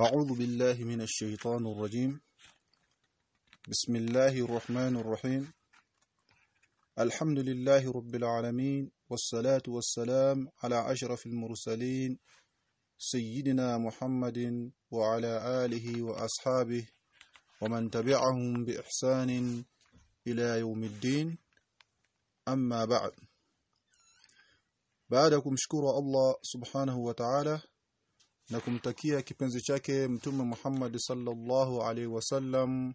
أعوذ بالله من الشيطان الرجيم. بسم الله الرحمن الرحيم. الحمد لله رب العالمين والصلاة والسلام على أشرف المرسلين سيدنا محمد وعلى آله وأصحابه ومن تبعهم بإحسان إلى يوم الدين. أما بعد. kumshukuru Allah subhanahu wa ta'ala na kumtakia kipenzi chake mtume Muhammad sallallahu alaihi wasallam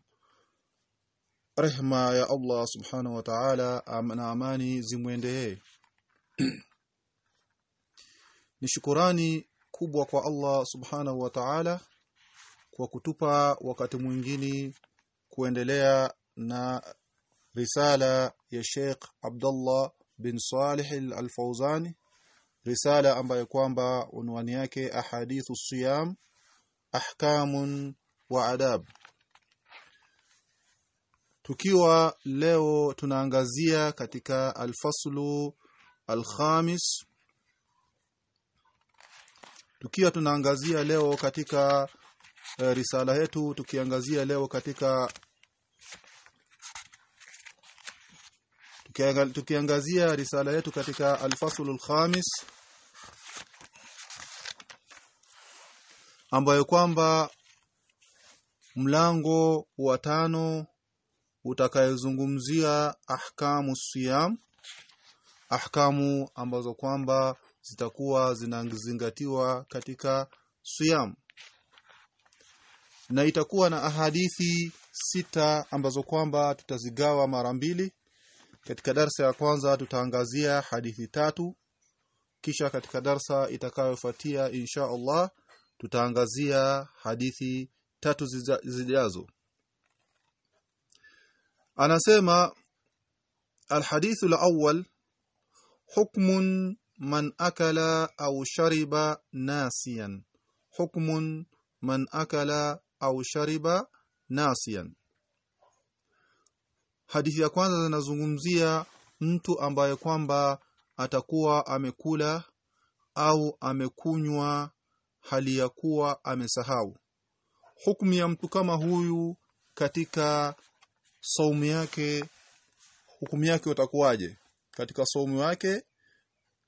rehma ya Allah subhanahu wa ta'ala na amani zimwendee. Ni shukurani kubwa kwa Allah subhanahu wa ta'ala kwa kutupa wakati mwingine kuendelea na risala ya Sheikh Abdullah bin Salih al-Fawzani risala ambayo kwamba unwani yake ahadithu siyam ahkamun wa adab. Tukiwa leo tunaangazia katika alfaslu alkhamis tukiwa tunaangazia leo katika uh, risala yetu tukiangazia leo katika tukiangazia risala yetu katika alfaslu alkhamis ambayo kwamba mlango wa tano utakayozungumzia ahkamu siyam ahkamu ambazo kwamba zitakuwa zinazingatiwa katika siyam. Na itakuwa na ahadithi sita ambazo kwamba tutazigawa mara mbili. Katika darsa ya kwanza tutaangazia hadithi tatu kisha katika darsa itakayofuatia insha Allah tutaangazia hadithi tatu zijazo anasema الحديث الأول حكم من أكل أو شرب ناسيا حكم من أكل أو شرب ناسيا hadithi ya kwanza zinazungumzia mtu ambaye kwamba atakuwa amekula au amekunywa hali ya kuwa amesahau hukumu ya mtu kama huyu katika saumu yake hukumu yake utakuwaje katika saumu yake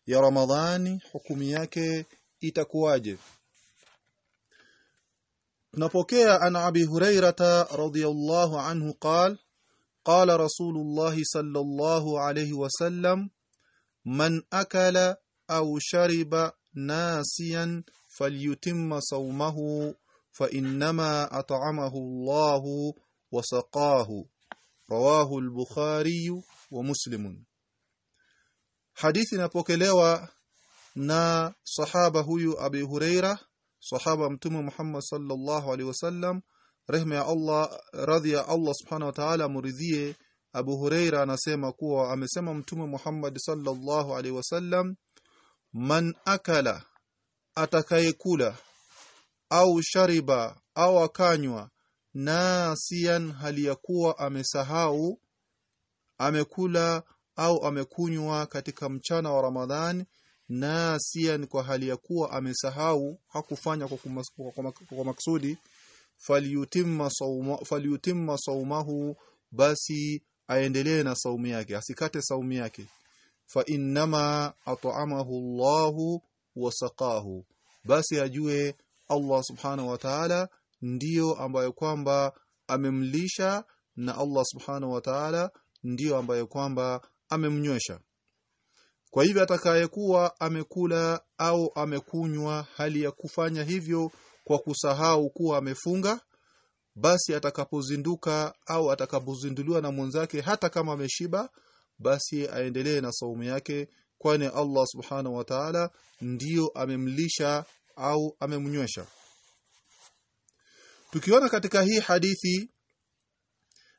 ya Ramadhani hukumu yake itakuwaje tunapokea ana abi hurairata radhiyallahu anhu qala قال رسول الله صلى الله عليه وسلم من أكل falyutimma saumahu fa innama at'amahu Allahu wa saqahu. Rawahu al-Bukhari wa Muslim Hadithi inapokelewa na sahaba huyu Abi Huraira sahaba mtume Muhammad sallallahu alaihi wasallam rehema ya Allah radhi ya Allah subhanahu wa ta'ala muridhie Abu Huraira anasema kuwa amesema mtume Muhammad sallallahu alaihi wasallam man akala atakayekula au shariba au akanywa nasian hali ya kuwa amesahau amekula au amekunywa katika mchana wa Ramadhani nasian kwa hali ya kuwa amesahau hakufanya kwa, kumas, kwa maksudi falyutimma sawma falyutimma sawmahu basi aendelee na saumu yake asikate saumu yake. Fa innama at'amahu Allahu wa saqahu basi ajue Allah subhanahu wa ta'ala ndiyo ambayo kwamba amemlisha na Allah subhanahu wa ta'ala ndiyo ambayo kwamba amemnywesha. Kwa hivyo atakayekuwa amekula au amekunywa hali ya kufanya hivyo kwa kusahau kuwa amefunga basi atakapozinduka au atakapozinduliwa na mwenzake hata kama ameshiba basi aendelee na saumu yake kwani Allah subhanahu wa ta'ala ndiyo amemlisha au amemnywesha. Tukiona katika hii hadithi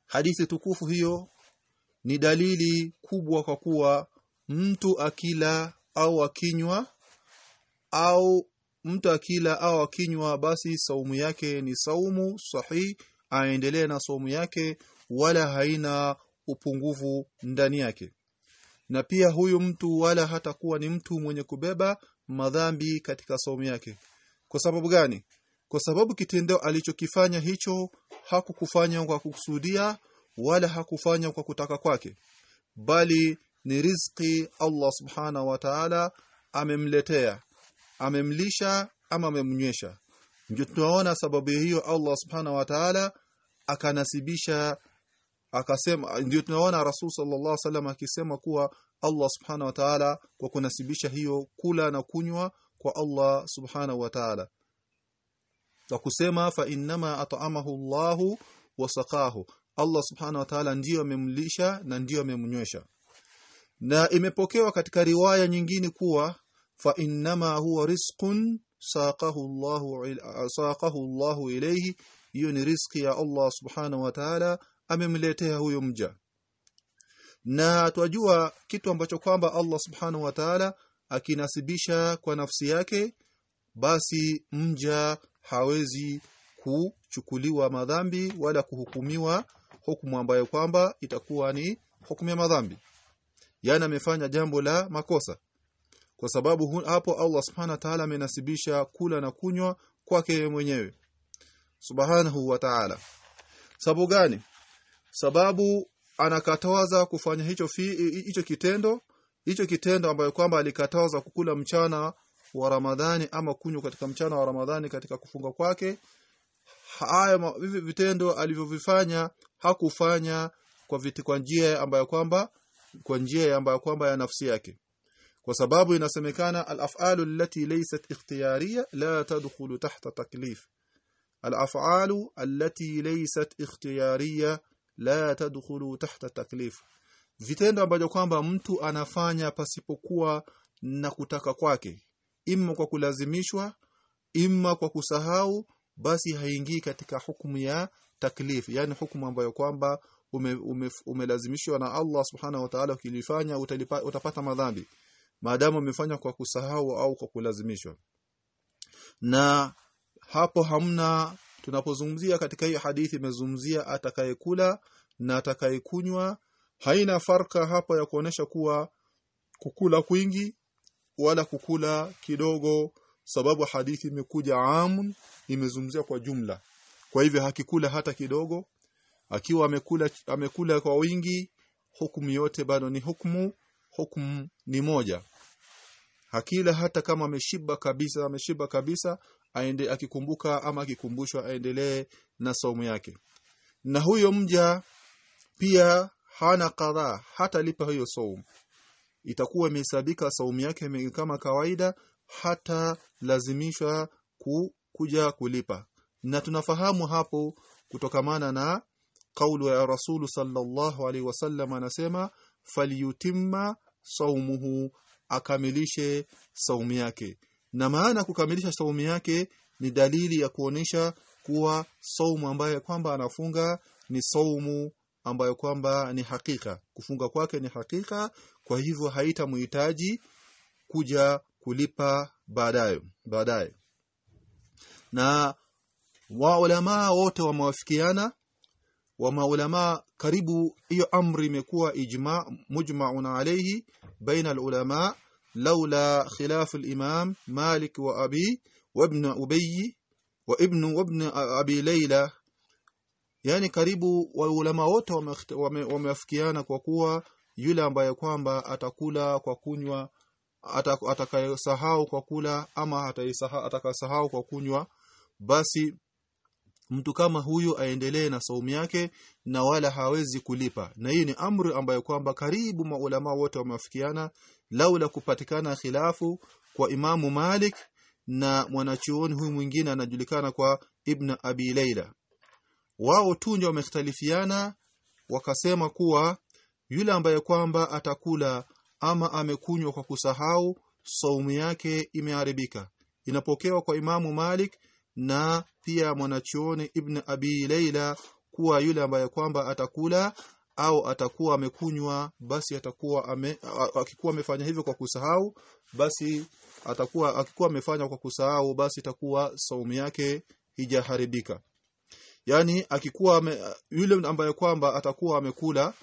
hadithi tukufu hiyo ni dalili kubwa kwa kuwa mtu akila au akinywa au mtu akila au akinywa basi saumu yake ni saumu sahihi aendelee na saumu yake wala haina upungufu ndani yake na pia huyu mtu wala hatakuwa ni mtu mwenye kubeba madhambi katika somo yake. Kwa sababu gani? Kwa sababu kitendo alichokifanya hicho hakukufanya kwa kukusudia wala hakufanya kwa kutaka kwake bali ni riziki Allah subhana wa ta'ala amemletea amemlisha ama amemnywesha. Ndio tunaona sababu hiyo Allah subhana wa ta'ala akanasibisha akasema ndio tunaona Rasul sallallahu alaihi wasallam akisema kuwa Allah subhanahu wa ta'ala kwa kunasibisha hiyo kula na kunywa kwa Allah subhanahu wa ta'ala. Na kusema fa innama at'amahu Allahu wa saqahu. Allah subhanahu wa ta'ala ndiyo amemlisha na ndiyo amemnywesha. Na imepokewa katika riwaya nyingine kuwa fa innama huwa rizqun saqahu Allahu saqahu Allahu ilayhi. Hiyo ni riziki ya Allah subhanahu wa ta'ala amemletea huyo mja. Na twajua kitu ambacho kwamba Allah subhanahu wa ta'ala akinasibisha kwa nafsi yake basi mja hawezi kuchukuliwa madhambi wala kuhukumiwa hukumu ambayo kwamba itakuwa ni hukumu ya madhambi. Yani amefanya jambo la makosa. Kwa sababu hapo Allah subhanahu wa ta'ala amenasibisha kula na kunywa kwake mwenyewe. Subhanahu wa ta'ala. Sababu gani sababu anakataza kufanya hicho hicho kitendo hicho kitendo ambayo kwamba alikataza kukula mchana wa Ramadhani ama kunywa katika mchana wa Ramadhani katika kufunga kwake haya vitendo alivyovifanya hakufanya kwa viti kwa njia ambayo kwamba kwa njia ambayo kwamba ya nafsi yake. Kwa sababu inasemekana al-af'alu allati laysat ikhtiyariya la tadkhulu tahta taklif. Al-af'alu allati laysat ikhtiyariya la tadkhulu tahta taklif. Vitendo ambavyo kwamba mtu anafanya pasipokuwa na kutaka kwake. Imma kwa kulazimishwa imma kwa kusahau basi haingii katika hukumu ya taklif. Yani hukumu ambayo kwamba umelazimishwa ume, ume na Allah subhanahu wa ta'ala ukilifanya utapata madhambi. Maadamu umefanya kwa kusahau au kwa kulazimishwa. Na hapo hamna tunapozungumzia katika hii hadithi imezungumzia atakayekula na atakayekunywa haina farka hapa ya kuonesha kuwa kukula kwingi wala kukula kidogo sababu hadithi imekuja amun imezungumzia kwa jumla. Kwa hivyo hakikula hata kidogo. Akiwa amekula amekula kwa wingi hukumu yote bado ni hukumu hukumu ni moja. Hakila hata kama ameshiba kabisa ameshiba kabisa aende akikumbuka ama akikumbushwa aendelee na saumu yake. Na huyo mja pia hana kadhaa hata lipa hiyo saumu. Itakuwa imehesabika saumu yake kama kawaida hata lazimishwa ku, kuja kulipa. Na tunafahamu hapo kutokamana na kaulu ya rasulu sallallahu alaihi wasallam anasema falyutimma saumuhu akamilishe saumu yake na maana kukamilisha saumu yake ni dalili ya kuonesha kuwa saumu ambayo kwamba anafunga ni saumu ambayo kwamba ni hakika. Kufunga kwake ni hakika kwa hivyo haitamhitaji kuja kulipa baadaye baadaye. Na waulama wote wamewafikiana wa maulama karibu hiyo amri imekuwa ijma mujma'un alayhi baina alulama laula خلاف الإمام مالك Malik وابن Abi وابن وابن أبي ليلى. yani karibu waulama wote wamewafikiana kwa kuwa yule ambaye kwamba atakula kwa kunywa atakayesahau kwa kula ama atakasahau kwa kunywa basi mtu kama huyu aendelee na saumu yake na wala hawezi kulipa. Na hii ni amri ambayo kwamba karibu maulama wote wameafikiana laula kupatikana khilafu kwa imamu Malik na mwanachuoni huyu mwingine anajulikana kwa Ibn Abi Layla. Wao tu ndio wamekhtalifiana wakasema kuwa yule ambaye kwamba atakula ama amekunywa kwa kusahau saumu yake imeharibika. Inapokewa kwa imamu Malik na pia mwanachuoni Ibn Abi Layla kuwa yule ambaye kwamba atakula au atakuwa amekunywa basi atakuwa ame, akikuwa amefanya hivyo kwa kusahau basi atakuwa akikuwa amefanya kwa kusahau basi itakuwa saumu yake hijaharibika yani akikuwa ame, yule ambaye kwamba atakuwa amekula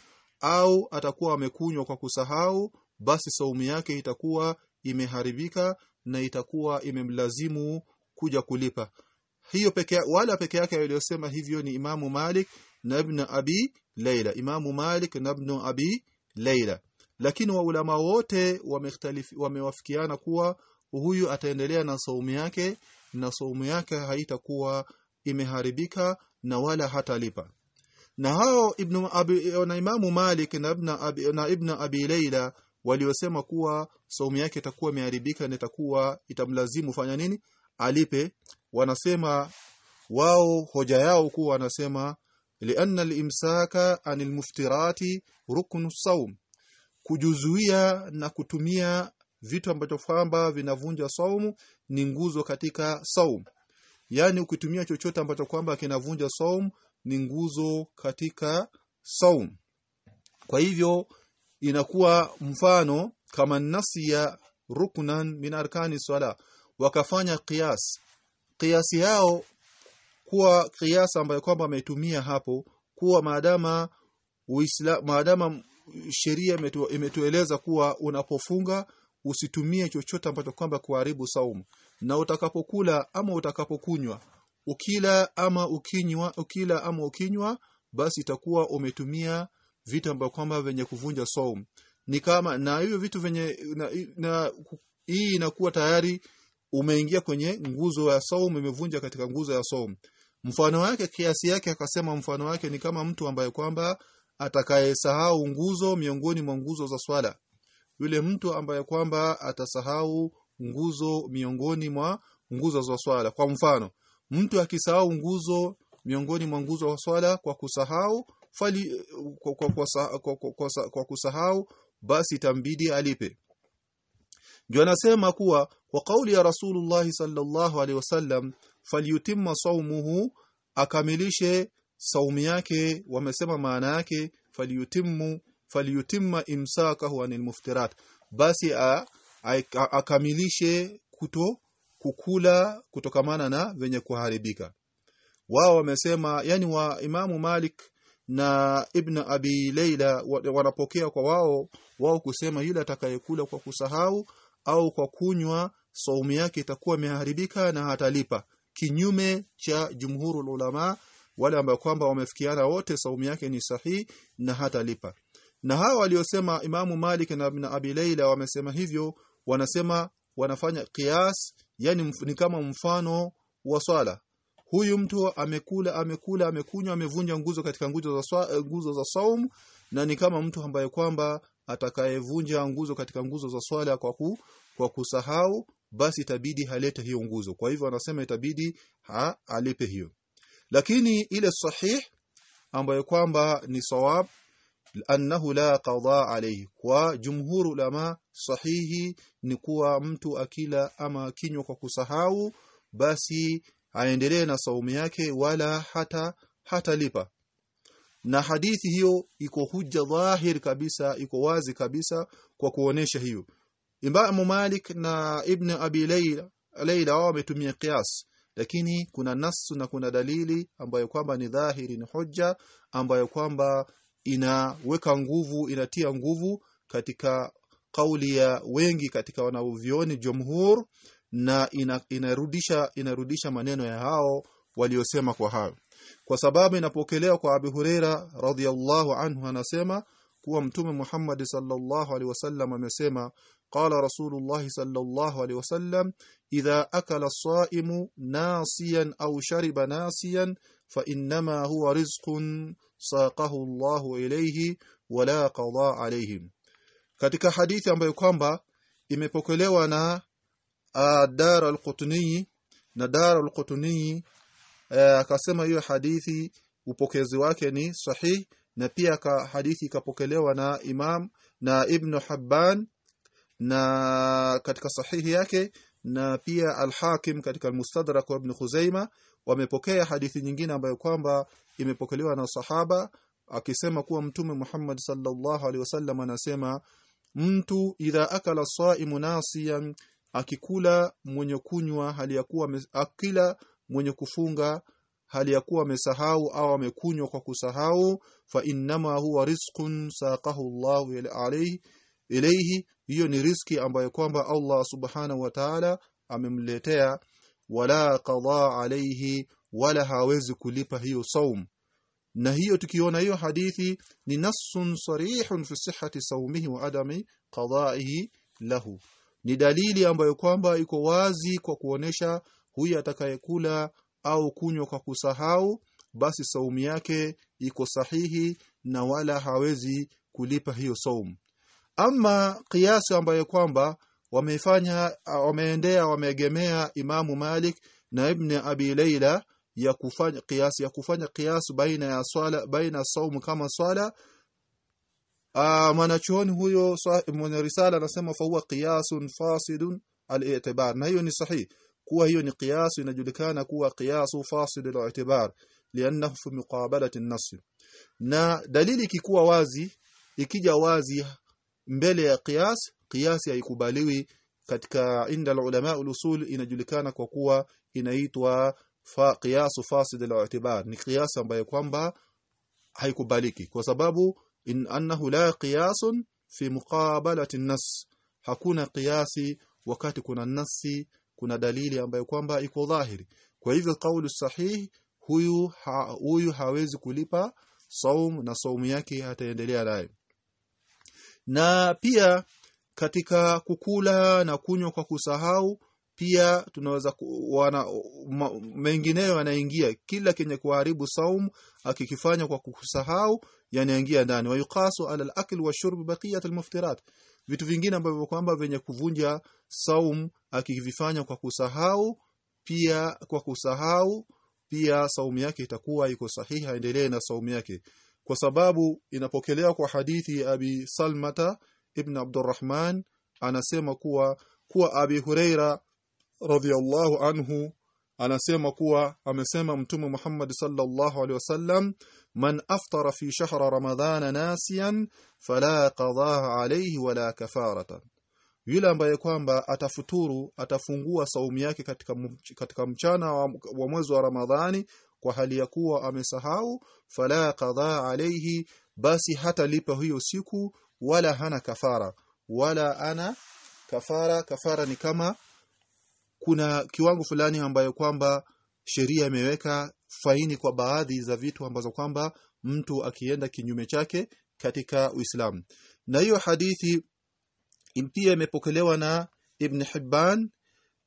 au atakuwa amekunywa kwa kusahau basi saumu yake itakuwa imeharibika na itakuwa imemlazimu kuja kulipa. Hiyo peke wala peke yake aliyosema hivyo ni Imamu Malik na Ibn Abi Layla Imamu Malik na Ibn Abi Layla lakini waulama wote wamewafikiana kuwa huyu ataendelea na saumu yake na saumu yake haitakuwa imeharibika na wala hatalipa. Na hao ibn abi, na imamu Malik na ibn abi, na ibn abi Layla waliosema kuwa saumu yake itakuwa imeharibika na itakuwa itamlazimu fanya nini? Alipe. Wanasema wao hoja yao kuwa wanasema lianna al-imsaka anil muftirati ruknu saum kujuzuia na kutumia vitu ambacho kwamba vinavunja saumu ni nguzo katika saum yani ukitumia chochote ambacho kwamba kinavunja saum ni nguzo katika saum kwa hivyo inakuwa mfano kama nasi ya ruknan min arkani sala wakafanya qiyas. Qiyasi yao kuwa kiasa ambayo kwamba ametumia hapo kuwa maadama maadama sheria imetu, imetueleza kuwa unapofunga usitumie chochote ambacho kwamba kuharibu saumu. Na utakapokula ama utakapokunywa ukila ama ukinywa ukila ama ukinywa basi itakuwa umetumia vitu ambavyo kwamba venye kuvunja saumu. Ni kama na hivyo vitu venye na, na hii inakuwa tayari umeingia kwenye nguzo ya saumu imevunja katika nguzo ya saumu mfano wake kiasi yake akasema mfano wake ni kama mtu ambaye kwamba atakayesahau nguzo miongoni mwa nguzo za swala. Yule mtu ambaye kwamba atasahau nguzo miongoni mwa nguzo za swala. Kwa mfano mtu akisahau nguzo miongoni mwa nguzo za swala kwa kusahau fali kwa, kwa, kwa, kwa, kwa, kwa, kwa kusahau basi tambidi alipe. Ndio anasema kuwa kwa kauli ya Rasulullah sallallahu alaihi wasallam falyutimma saumuhu akamilishe saumu yake wamesema maana yake falyutimmu falyutimma imsakahu anil muftirat. Basi a, a, a, akamilishe kuto kukula kutokamana na venye kuharibika. Wao wamesema yani wa Imamu Malik na Ibn Abi Layla wanapokea kwa wao wao kusema yule atakayekula kwa kusahau au kwa kunywa saumu yake itakuwa imeharibika na hatalipa kinyume cha jumhurul ulama wale ambao kwamba wamefikiana wote saumu yake ni sahihi na hata lipa na hawa waliosema Imamu Malik na Ibn Abi Layla wamesema hivyo wanasema wanafanya qiyas yani ni kama mfano wa swala. Huyu mtu amekula amekula amekunywa amevunja nguzo katika nguzo za swa, nguzo za saum na ni kama mtu ambaye kwamba atakayevunja nguzo katika nguzo za swala kwa ku, kwa kusahau basi itabidi halete hiyo nguzo. Kwa hivyo anasema itabidi ha, alipe hiyo. Lakini ile sahih ambayo kwamba ni sawab annahu la qada alayhi. Kwa jumhur ulama sahihi ni kuwa mtu akila ama kinywa kwa kusahau basi aendelee na saumu yake wala hata hatalipa. Na hadithi hiyo iko hujja dhahir kabisa iko wazi kabisa kwa kuonesha hiyo Imam Malik na Ibn Abi Layla Layla wametumia qiyas. Lakini kuna nasu na kuna dalili ambayo kwamba ni dhahiri ni hujja ambayo kwamba inaweka nguvu inatia nguvu katika kauli ya wengi katika wanaovioni jumhur na ina, inarudisha inarudisha maneno ya hao waliosema kwa hayo. Kwa sababu inapokelewa kwa Abu Huraira radhiyallahu anhu anasema kuwa mtume Muhammad sallallahu alaihi wasallam amesema qala رسول الله صلى الله idha وسلم إذا أكل الصائم aw أو شرب fa فإنما هو رزق ساقه الله إليه ولا قضاء alayhim katika hadithi ambayo kwamba imepokelewa na Dar al-Qutni na Dar al-Qutni akasema hiyo hadithi upokezi wake ni sahih na pia hadithi ikapokelewa na Imam na Ibn Habban na katika sahihi yake na pia Al-Hakim katika Al-Mustadrak wa Ibn Khuzaima wamepokea hadithi nyingine ambayo kwamba imepokelewa na sahaba akisema kuwa mtume Muhammad sallallahu alaihi wasallam anasema mtu idha akala saimu nasiyan akikula mwenye kunywa hali ya kuwa akila mwenye kufunga hali ya kuwa amesahau au amekunywa kwa kusahau fa innama huwa rizqun saqahu Allahu ilayhi hiyo ni riski ambayo kwamba Allah subhanahu wa ta'ala amemletea wala qada alayhi wala hawezi kulipa hiyo saum. Na hiyo tukiona hiyo hadithi ni nassun sarihun fi sihhati saumihi wa adami qada'ihi lahu. Ni dalili ambayo kwamba iko wazi kwa kuonesha huyu atakayekula au kunywa kwa kusahau basi saumu yake iko sahihi na wala hawezi kulipa hiyo saumu ama kiasi ambayo kwamba wamefanya wameendea wameegemea Imamu Malik na Ibn Abi Layla ya kufanya kiasi ya kufanya kiasi baina ya swala baina saumu kama swala. Mwanachuoni huyo mwenye risala anasema fa huwa qiyasun fasidun al-i'tibar. Na hiyo ni sahihi kuwa hiyo ni qiyas inajulikana kuwa qiyasu fasid al-i'tibar liannahu fi muqabalati an-nass na dalili ikikuwa wazi ikija wazi mbele ya qiyas qiyas haikubaliwi katika inda ulama usul inajulikana kwa kuwa inaitwa fa qiyasu fasid al-i'tibar. Ni qiyas ambayo kwamba haikubaliki kwa sababu in annahu la qiyasun fi muqabalati an-nass hakuna qiyasi wakati kuna nasi kuna dalili ambayo kwamba iko dhahiri. Kwa hivyo kauli sahihi huyu ha, huyu hawezi kulipa saum na saumu yake ataendelea nayo na pia katika kukula na kunywa kwa kusahau pia tunaweza wana mengineyo yanaingia. Kila kenye kuharibu saum akikifanya kwa kusahau yanaingia ndani. Wayuqasu ala al-akl wa shurb baqiyat al-muftirat. Vitu vingine ambavyo kwamba venye kuvunja saum akivifanya kwa kusahau pia kwa kusahau pia saumu yake itakuwa iko sahihi aendelee na saumu yake kwa sababu inapokelewa kwa hadithi ya Abi Salmata ibn Abdurrahman anasema kuwa kuwa Abi Huraira radhiyallahu anhu anasema kuwa amesema mtume Muhammad sallallahu alaihi wasallam man aftara fi shahra ramadhana nasiyan fala qadaa alayhi wala kafaratan yule ambaye kwamba atafuturu atafungua saumu yake katika katika mchana wa, wa mwezi wa Ramadhani kwa hali ya kuwa amesahau fala qadha alayhi basi hata lipa hiyo siku wala hana kafara. Wala ana kafara kafara ni kama kuna kiwango fulani ambayo kwamba sheria imeweka faini kwa baadhi za vitu ambazo kwamba mtu akienda kinyume chake katika Uislamu na hiyo hadithi pia imepokelewa na Ibn Hibban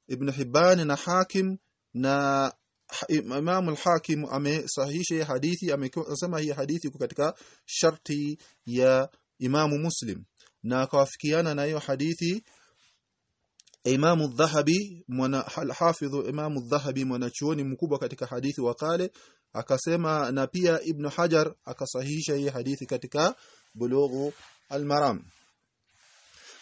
Ibn Hibban na Hakim na Imam al-Hakim amesahihisha hadithi amesema hii hadithi iko katika sharti ya Imamu Muslim. Na akawafikiana na hiyo hadithi Imamu Dhahabi mwana al-Hafidh Imamu Dhahabi mwanachuoni mkubwa katika hadithi wa kale akasema na pia Ibn Hajar akasahihisha hii hadithi katika Bulughu al-Maram.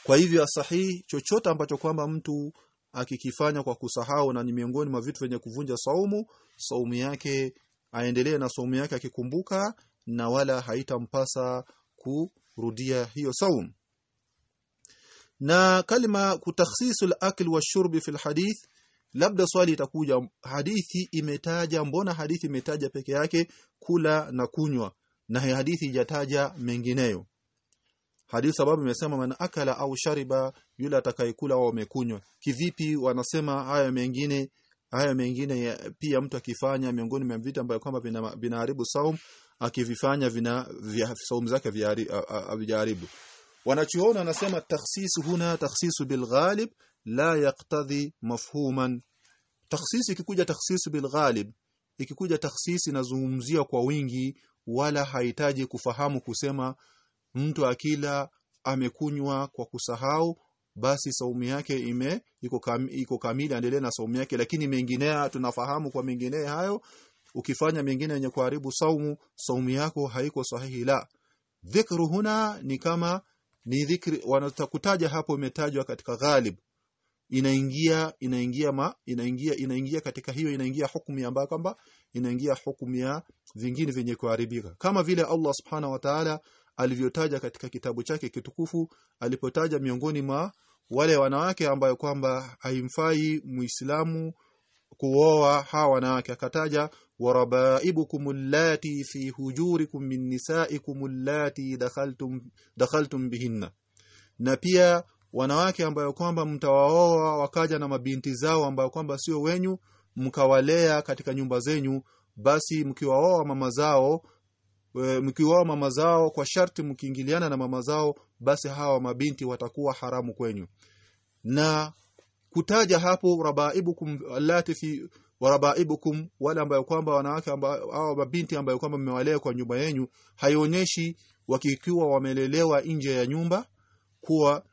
Kwa hivyo sahihi chochote ambacho kwamba mtu akikifanya kwa kusahau na ni miongoni mwa vitu vyenye kuvunja saumu saumu yake aendelee na saumu yake akikumbuka na wala haitampasa kurudia hiyo saumu na kalima kutakhsisul al-akl wa shurb fi al-hadith labda swali itakuja hadithi imetaja mbona hadithi imetaja peke yake kula na kunywa? Na hadithi ijataja mengineyo hadithi sababu imesema man akala au shariba yule atakayekula au amekunywa kivipi wanasema haya mengine haya mengine pia mtu akifanya miongoni mwa vitu ambavyo kwamba vinaharibu saum akivifanya vina vya, saum zake vijaribu wanachuona wanasema takhsis huna takhsis bil ghalib la yaqtadhi mafhuman. Takhsis ikikuja takhsis bil ghalib ikikuja takhsis inazungumzia kwa wingi wala hahitaji kufahamu kusema mtu akila amekunywa kwa kusahau basi saumu yake ime iko kam, iko kamili endelee na saumu yake. Lakini menginea tunafahamu kwa mengine hayo ukifanya mengine yenye kuharibu saumu saumu yako haiko sahihi. La dhikru huna ni kama ni dhikri wanatakutaja hapo imetajwa katika ghalib. Inaingia inaingia ma inaingia inaingia katika hiyo inaingia hukumu ambayo kwamba inaingia hukumu ya vingine vyenye kuharibika. Kama vile Allah subhanahu wa ta'ala alivyotaja katika kitabu chake kitukufu alipotaja miongoni mwa wale wanawake ambayo kwamba haimfai muislamu kuoa hawa wanawake. Akataja warabaibukum allati fi hujurikum min nisaikum allati dakhaltum dakhaltum bihinna. Na pia wanawake ambayo kwamba mtawaoa wakaja na mabinti zao ambayo kwamba sio wenyu mkawalea katika nyumba zenyu basi mkiwaoa mama zao e, mkiwaoa mama zao kwa sharti mkiingiliana na mama zao basi hawa mabinti watakuwa haramu kwenyu. Na kutaja hapo rabaibukum allati fi warabaibukum wale ambayo kwamba wanawake ambao mabinti ambayo kwamba mmewalea kwa nyumba yenu haionyeshi wakikiwa wamelelewa nje ya nyumba kuwa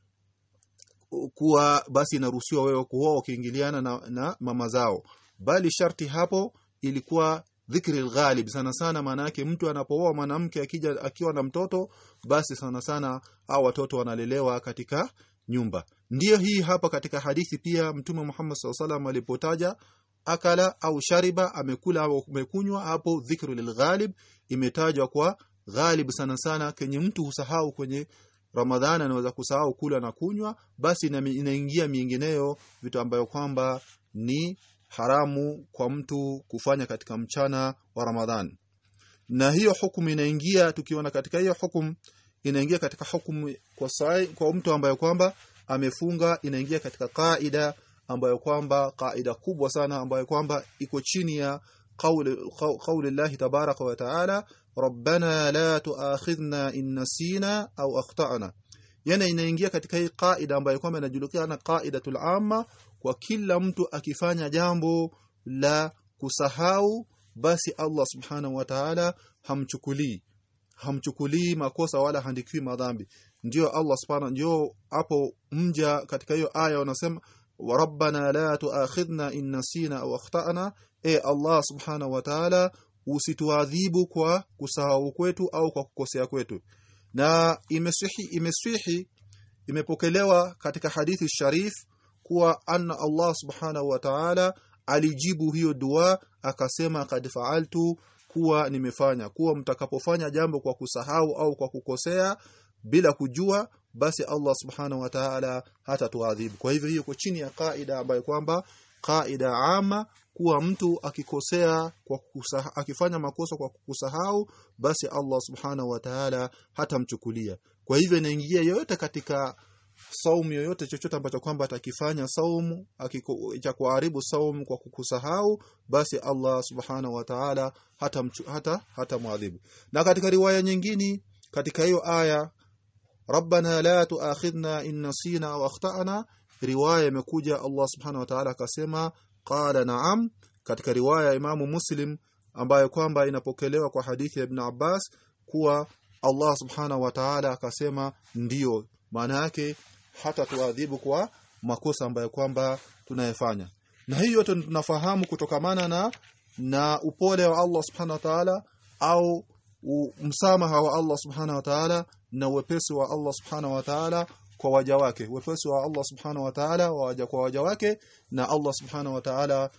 kuwa basi inaruhusiwa wewe kuoa ukiingiliana na, na mama zao. Bali sharti hapo ilikuwa dhikri alghalib sana sana maana yake mtu anapooa mwanamke akija akiwa na mtoto basi sana sana au watoto wanalelewa katika nyumba. Ndiyo hii hapa katika hadithi pia mtume Muhammad SAW alipotaja akala au shariba amekula au amekunywa hapo dhikru lilghalib imetajwa kwa ghalib sana sana. Kenye mtu usahau kwenye Ramadhani anaweza kusahau kula na kunywa basi inaingia mingineyo vitu ambayo kwamba ni haramu kwa mtu kufanya katika mchana wa Ramadhani na hiyo hukumu inaingia tukiona katika hiyo hukumu inaingia katika hukumu kwa sai, kwa mtu ambaye kwamba amefunga inaingia katika kaida ambayo kwamba kaida kubwa sana ambayo kwamba iko chini ya qauli Allah tabaraka wa taala rabbana la tuakhidhna in nasina au akhtana. Yana inaingia katika hii kaida ambayo kwamba inajulikana qaidatul amma kwa kila mtu akifanya jambo la kusahau basi Allah subhanahu wa ta'ala hamchukulii. Hamchukulii makosa wala handikiwi madhambi. Ndio Allah subhanahu ndio hapo mja katika hiyo aya wanasema rabbana la tuakhidhna in nasina au akhtana. E Allah subhanahu wa ta'ala usituadhibu kwa kusahau kwetu au kwa kukosea kwetu. Na imeswihi imesihi imepokelewa katika hadithi sharif kuwa anna Allah subhanahu wa ta'ala alijibu hiyo dua akasema kad fa'altu kuwa nimefanya. Kuwa mtakapofanya jambo kwa kusahau au kwa kukosea bila kujua basi Allah subhanahu wa ta'ala hata tuadhibu kwa hivyo hiyo iko chini ya kaida ambayo kwamba kaida ama kuwa mtu akikosea kwa kusaha, akifanya makosa kwa kusahau basi Allah subhanahu wa ta'ala hatamchukulia. Kwa hivyo inaingia yoyote katika saumu yoyote chochote ambacho kwamba atakifanya saumu cha kuharibu saumu kwa kukusahau basi Allah subhanahu wa ta'ala hata hata hata muadhibu na katika riwaya nyingine katika hiyo aya rabbana la tuakhidna in nasina au akhtana riwaya imekuja Allah subhanahu wa ta'ala akasema qala na'am katika riwaya ya Imamu Muslim ambayo kwamba inapokelewa kwa hadithi ya Ibn Abbas kuwa Allah subhanahu wa ta'ala akasema ndiyo maana yake hata tuadhibu kwa makosa ambayo kwamba tunayefanya na hiyo yote tunafahamu kutokamana na na upole wa Allah subhanahu wa ta'ala au msamaha wa Allah subhanahu wa ta'ala na wepesi wa Allah subhanahu wa ta'ala kwa waja wake. Wepesi wa Allah subhanahu wa ta'ala waja kwa waja wake na Allah subhanahu wa ta'ala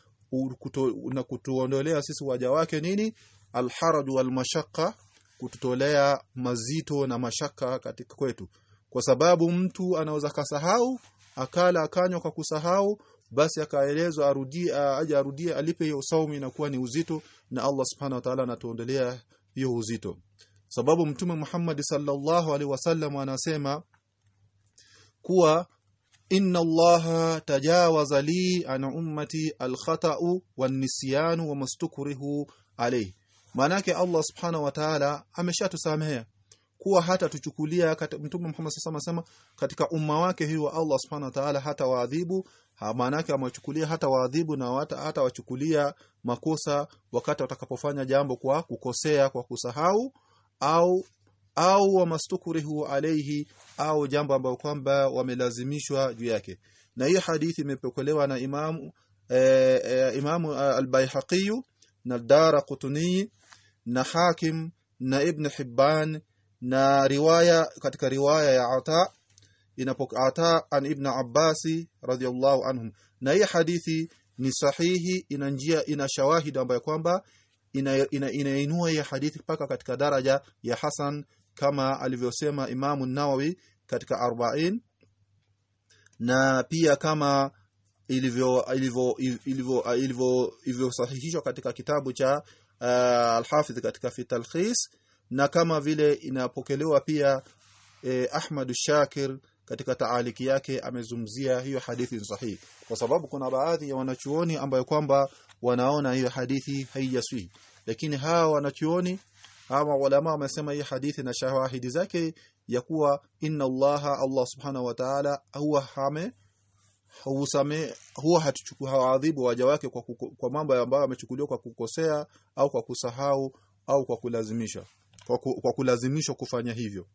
na kutuondolea sisi waja wake nini? Alharaj wal mashaqqa kututolea mazito na mashaka katika kwetu. Kwa sababu mtu anaweza kasahau akala akanywa kwa kusahau basi akaelezwa arudie aje arudie alipe hiyo saumu inakuwa ni uzito na Allah subhanahu wa ta'ala anatuondelea hiyo uzito. Sababu mtume Muhammad sallallahu alaihi wasallam anasema kuwa inna allaha tajawaza li an ummati alkhata'u wan-nisyanu wa mastukrihu alayhi manake Allah subhanahu wa ta'ala ameshatusamehea kuwa hata tuchukulia mtume Muhammad sallallahu alaihi katika umma wake hiyo Allah subhanahu wa ta'ala hata waadhibu maana yake amewachukulia hata waadhibu na wata, hata wachukulia makosa wakati watakapofanya jambo kwa kukosea kwa kusahau au au wamastukurihu alayhi au jambo ambayo kwamba wamelazimishwa juu yake. Na hii hadithi imepokelewa na imamu e, e, imamu al-Baihaqi na Daraqutni na Hakim na Ibn Hibban na riwaya katika riwaya ya Ata inapokata an Ibn Abbasi radhiyallahu anhum. Na hii hadithi ni sahihi ina njia ina shawahidi ambayo kwamba inainua ina, ina, ina hadithi mpaka katika daraja ya Hasan kama alivyosema Imamu Nawawi katika 40 na pia kama ilivyo ilivyo ilivyo ilivyosahihishwa katika kitabu cha uh, Al-Hafidh katika Fitalkhis na kama vile inapokelewa pia eh, Ahmad Shakir katika taaliki yake amezumzia hiyo hadithi sahihi kwa sababu kuna baadhi ya wanachuoni ambayo kwamba wanaona hiyo hadithi haijaswi lakini hawa wanachuoni hawa ulama wamesema hii hadithi na shahidi zake ya kuwa inna allaha Allah subhanahu wa ta'ala huwa hame husame huwa hatuchukua haadhibu waja wake kwa, kwa mambo ambayo amechukuliwa kwa kukosea au kwa kusahau au kwa kulazimisha kwa, ku, kwa kulazimishwa kufanya hivyo.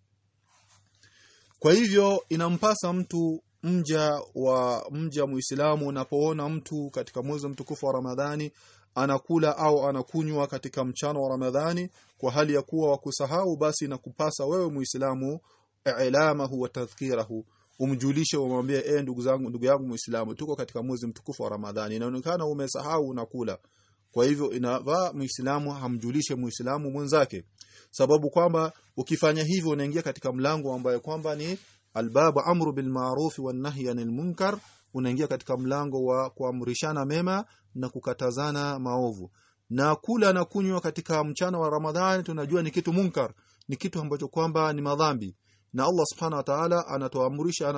Kwa hivyo inampasa mtu mja wa mja muislamu unapoona mtu katika mwezi mtukufu wa Ramadhani anakula au anakunywa katika mchana wa Ramadhani kwa hali ya kuwa wakusahau basi inakupasa wewe muislamu ilamahu wa tadhkirahu umjulishe umwambie eh ndugu zangu ndugu yangu muislamu tuko katika mwezi mtukufu wa Ramadhani. Inaonekana umesahau unakula kwa hivyo inavaa muislamu hamjulishe muislamu mwenzake. Sababu kwamba ukifanya hivyo unaingia katika mlango ambayo kwamba ni albabu amru bil ma'ruf wan nahy anil munkar. Unaingia katika mlango wa kuamrishana mema na kukatazana maovu. Na kula na kunywa katika mchana wa Ramadhani tunajua ni kitu munkar ni kitu ambacho kwamba ni madhambi na Allah subhanahu wa ta'ala anatuamrisha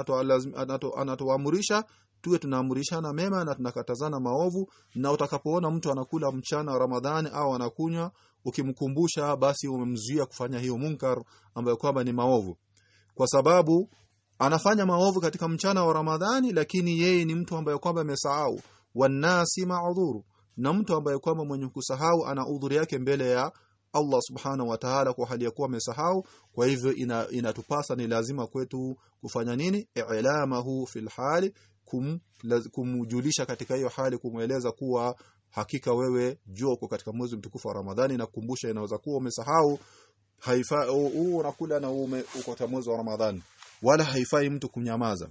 anatuamrisha tuwe tunaamrishana mema na tunakatazana maovu na utakapoona mtu anakula mchana wa Ramadhani au anakunywa ukimkumbusha basi umemzuia kufanya hiyo munkar ambayo kwamba ni maovu. Kwa sababu anafanya maovu katika mchana wa Ramadhani lakini yeye ni mtu ambaye kwamba amesahau. Wanasi ma'udhuru na mtu ambaye kwamba mwenye kusahau ana udhuru yake mbele ya Allah subhanahu wa ta'ala kwa hali ya kuwa amesahau. Kwa hivyo ina, inatupasa ni lazima kwetu kufanya nini? I'lamahu fil hali kum, kumjulisha katika hiyo hali kumweleza kuwa hakika wewe jua uko katika mwezi mtukufu wa Ramadhani. Na kukumbusha inaweza kuwa umesahau haifai huu unakula na ume uko katika mwezi wa Ramadhani. Wala haifai mtu kunyamaza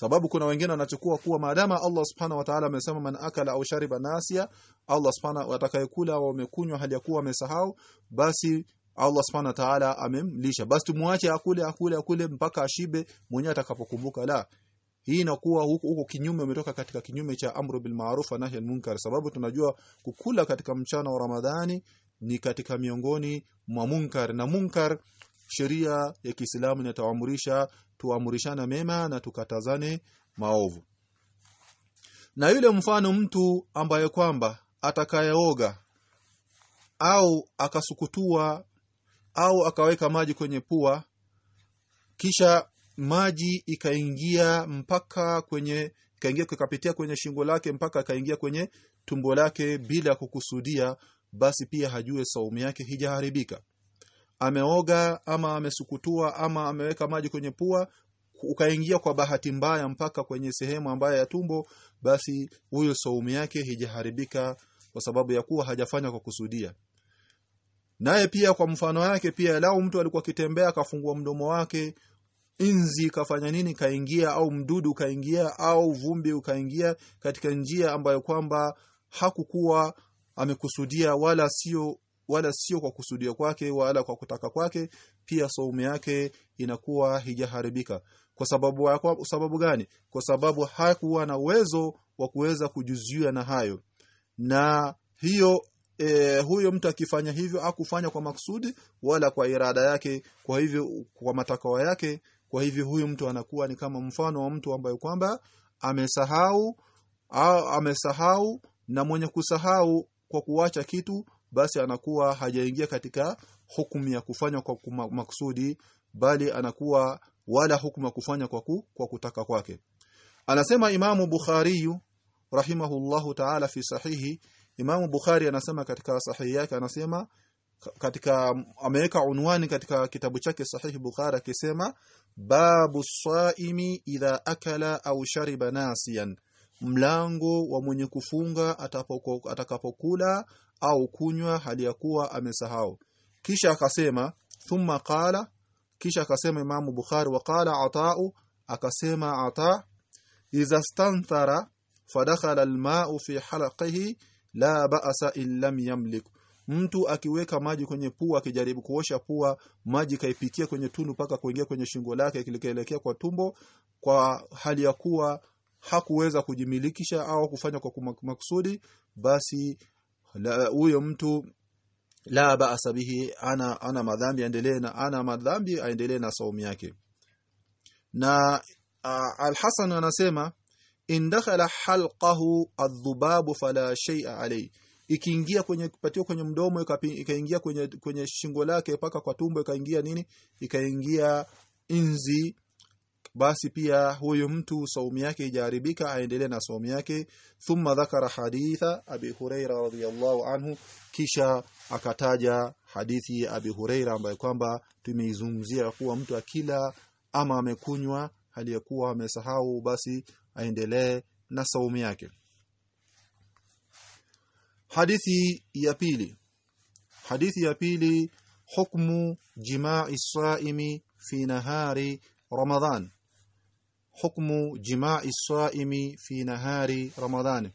sababu kuna wengine wanachukua kuwa maadama Allah subhanahu wa ta'ala amesema man akala au shariba nasia Allah subhanahu atakayekula au amekunywa hali ya kuwa amesahau basi Allah subhanahu wa ta'ala amemlisha. Basi tumwache akule akule akule mpaka ashibe mwenyewe atakapokumbuka. La hii inakuwa huko huko kinyume umetoka katika kinyume cha amru bil ma'ruf wa nahy munkar. Sababu tunajua kukula katika mchana wa Ramadhani ni katika miongoni mwa munkar. Na munkar sheria ya Kiislamu inatuamrisha tuamrishana mema na tukatazane maovu. Na yule mfano mtu ambaye kwamba atakayeoga au akasukutua au akaweka maji kwenye pua kisha maji ikaingia mpaka kwenye ikaingia ikapitia kwenye shingo lake mpaka akaingia kwenye tumbo lake bila kukusudia basi pia hajue saumu yake hijaharibika ameoga ama amesukutua ama ameweka maji kwenye pua ukaingia kwa bahati mbaya mpaka kwenye sehemu ambayo ya tumbo basi huyo saumu yake hijaharibika kwa sababu ya kuwa hajafanya kwa kusudia. Naye pia kwa mfano yake pia lao mtu alikuwa akitembea akafungua mdomo wake inzi kafanya nini? Kaingia au mdudu kaingia au vumbi ukaingia katika njia ambayo kwamba hakukuwa amekusudia wala sio wala sio kwa kusudia kwake wala kwa kutaka kwake pia saumu yake inakuwa hijaharibika kwa sababu kwa sababu gani? Kwa sababu hakuwa na uwezo wa kuweza kujuzuia na hayo. Na hiyo e, huyo mtu akifanya hivyo akufanya kwa maksudi wala kwa irada yake kwa hivyo kwa matakwa yake kwa hivyo huyu mtu anakuwa ni kama mfano wa mtu ambaye kwamba amesahau au amesahau na mwenye kusahau kwa kuacha kitu basi anakuwa hajaingia katika hukumu ya kufanya kwa maksudi bali anakuwa wala hukumu ya kufanya kwa, ku, kwa kutaka kwake. Anasema imamu bukhari rahimahullahu ta'ala fi sahihi imamu bukhari anasema katika sahihi yake anasema katika ameweka unwani katika kitabu chake sahihi bukhari akisema babu saimi idha akala au shariba nasiyan. Mlango wa mwenye kufunga atakapokula au kunywa hali ya kuwa amesahau. Kisha akasema thumma qala kisha akasema imamu bukhari wa qala ata'u akasema ata idha stanthara fadakhala alma'u fi halaqihi la ba'sa in lam yamlik. Mtu akiweka maji kwenye pua akijaribu kuosha pua maji kaipitia kwenye tundu paka kuingia kwenye shingo lake kilikaelekea kwa tumbo kwa hali ya kuwa hakuweza kujimilikisha au kufanya kwa makusudi basi huyo mtu la ba'sa bihi ana ana madhambi aendelee na ana madhambi aendelee na saumu yake. Na alhasan anasema in dakhala halqahu adh-dhubabu fala shay'a alayhi. Ikiingia kwenye kupatiwa kwenye mdomo ikaingia kwenye kwenye shingo lake paka kwa tumbo ikaingia nini? Ikaingia inzi basi pia huyu mtu saumu yake ijaribika aendelee na saumu yake. Thumma dhakara haditha abi huraira radhiyallahu anhu kisha akataja hadithi ya abi huraira ambayo kwamba tumeizungumzia kuwa mtu akila ama amekunywa hali ya kuwa amesahau basi aendelee na saumu yake. Hadithi ya pili. Hadithi ya pili hukmu jima'i saimi fi nahari ramadhan hukmu jimai saimi fi nahari ramadhani.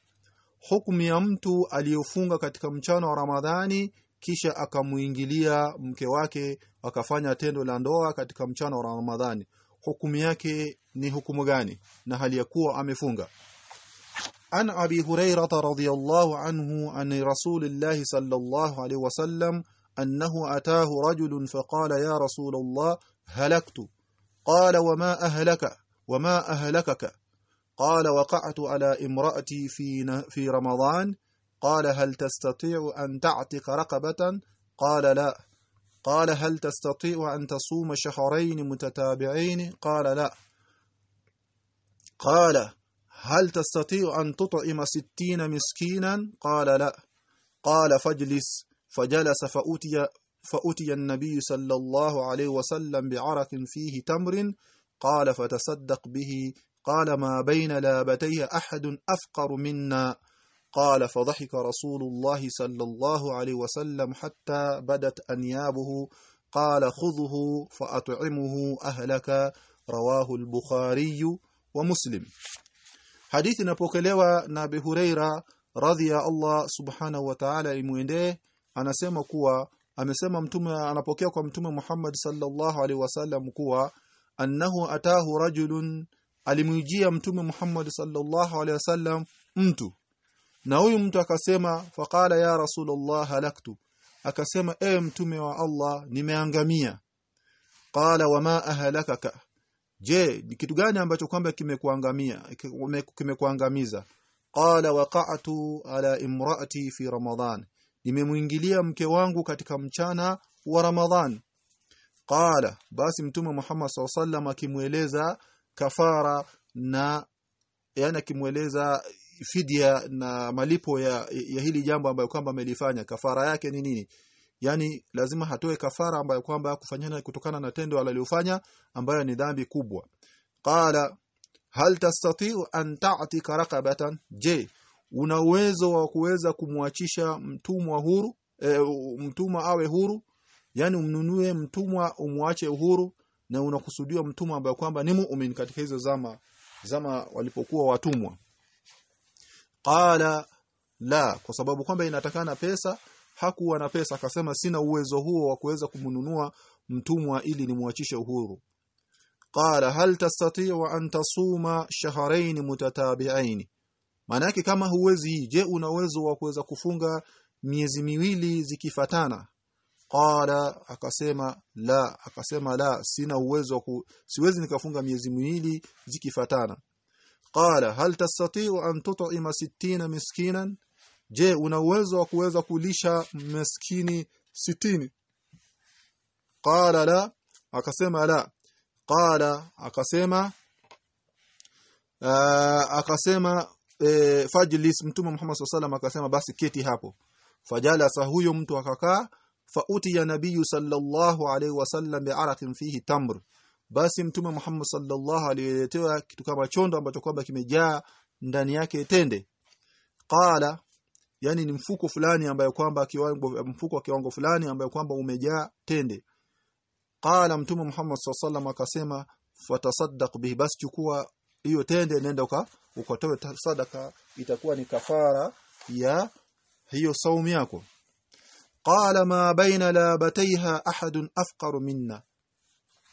Hukumu ya mtu aliyofunga katika mchana wa ramadhani kisha akamuingilia mke wake akafanya tendo la ndoa katika mchana wa ramadhani. Hukumu yake ni hukumu gani na hali ya kuwa amefunga? An abi hurairata radhiyallahu anhu an rasulillahi sallallahu alaihi wasallam annahu ataahu rajulun faqala ya rasulullah halaktu. Qala wama ahlaka? وما أهلك وما أهلكك؟ قال وقعت على امرأتي في في رمضان. قال هل تستطيع أن تعتق رقبة؟ قال لا. قال هل تستطيع أن تصوم شهرين متتابعين؟ قال لا. قال هل تستطيع أن تطعم ستين مسكينا؟ قال لا. قال فاجلس. فجلس فأتي, فأتي النبي صلى الله عليه وسلم بعرق فيه تمر قال فتصدق به قال ما بين لابتي أحد أفقر منا؟ قال فضحك رسول الله صلى الله عليه وسلم حتى بدت أنيابه قال خذه فأطعمه أهلك رواه البخاري ومسلم. حديث نبوكليوا نبي هريرة رضي الله سبحانه وتعالى إمويده أنا سيما كوا أنا mtume anapokea kwa محمد صلى الله عليه وسلم kuwa annahu atahu rajulun alimujia mtume Muhammad sallallahu alaihi wasallam mtu. Na huyu mtu akasema faqala ya rasulullah halaktu. Akasema ewe mtume wa Allah nimeangamia. Qala wama ahlakaka je ni kitu gani ambacho kwamba kimekuangamia kimekuangamiza? Qala waqa'tu ala imraati fi ramadan. Nimemuingilia mke wangu katika mchana wa ramadhan qala basi mtume Muhammad SAW akimueleza kafara na yani akimueleza fidia na malipo ya, ya hili jambo ambayo kwamba amelifanya kafara yake ni nini? Yani lazima hatoe kafara ambayo kwamba kufanyana kutokana na tendo alilofanya ambayo ni dhambi kubwa. Qala hal tastati'u an ta'tika raqabatan? Je una uwezo wa kuweza kumwachisha mtumwa huru e, mtumwa awe huru yani umnunue mtumwa umwache uhuru na unakusudiwa mtumwa ambaye kwamba ni muumini katika hizo zama zama walipokuwa watumwa. Qala la kwa sababu kwamba inatakana pesa hakuwa na pesa akasema sina uwezo huo wa kuweza kumnunua mtumwa ili nimwachishe uhuru. Qala hal tastati'u an tasuma shahrayn mutatabi'ain maana kama huwezi je una uwezo wa kuweza kufunga miezi miwili zikifatana qala akasema la akasema la sina uwezo ku, siwezi nikafunga miezi miwili zikifatana qala hal tastati'u an tut'ima 60 miskinan? Je una uwezo wa kuweza kulisha maskini sitini? Qala la akasema la. Qala akasema uh, akasema e, fajlis mtume Muhammad SAW akasema basi keti hapo. Fajalasa huyo mtu akakaa fautiya nabiyu sallallahu alaihi wasallam bi'araqin fihi tamr. Basi mtume Muhammad sallallahu aliletewa kitu kama chondo ambacho kwamba kimejaa ndani yake tende. Qala yani ni mfuko fulani ambayo kwamba kiwango mfuko wa kiwango fulani ambayo kwamba umejaa tende. Qala mtume Muhammad sallallahu akasema fatasaddaq bihi. Basi chukua hiyo tende nenda uka ukatoe sadaka itakuwa ni kafara ya hiyo saumu yako qala ma baina labataiha ahadun afqaru minna.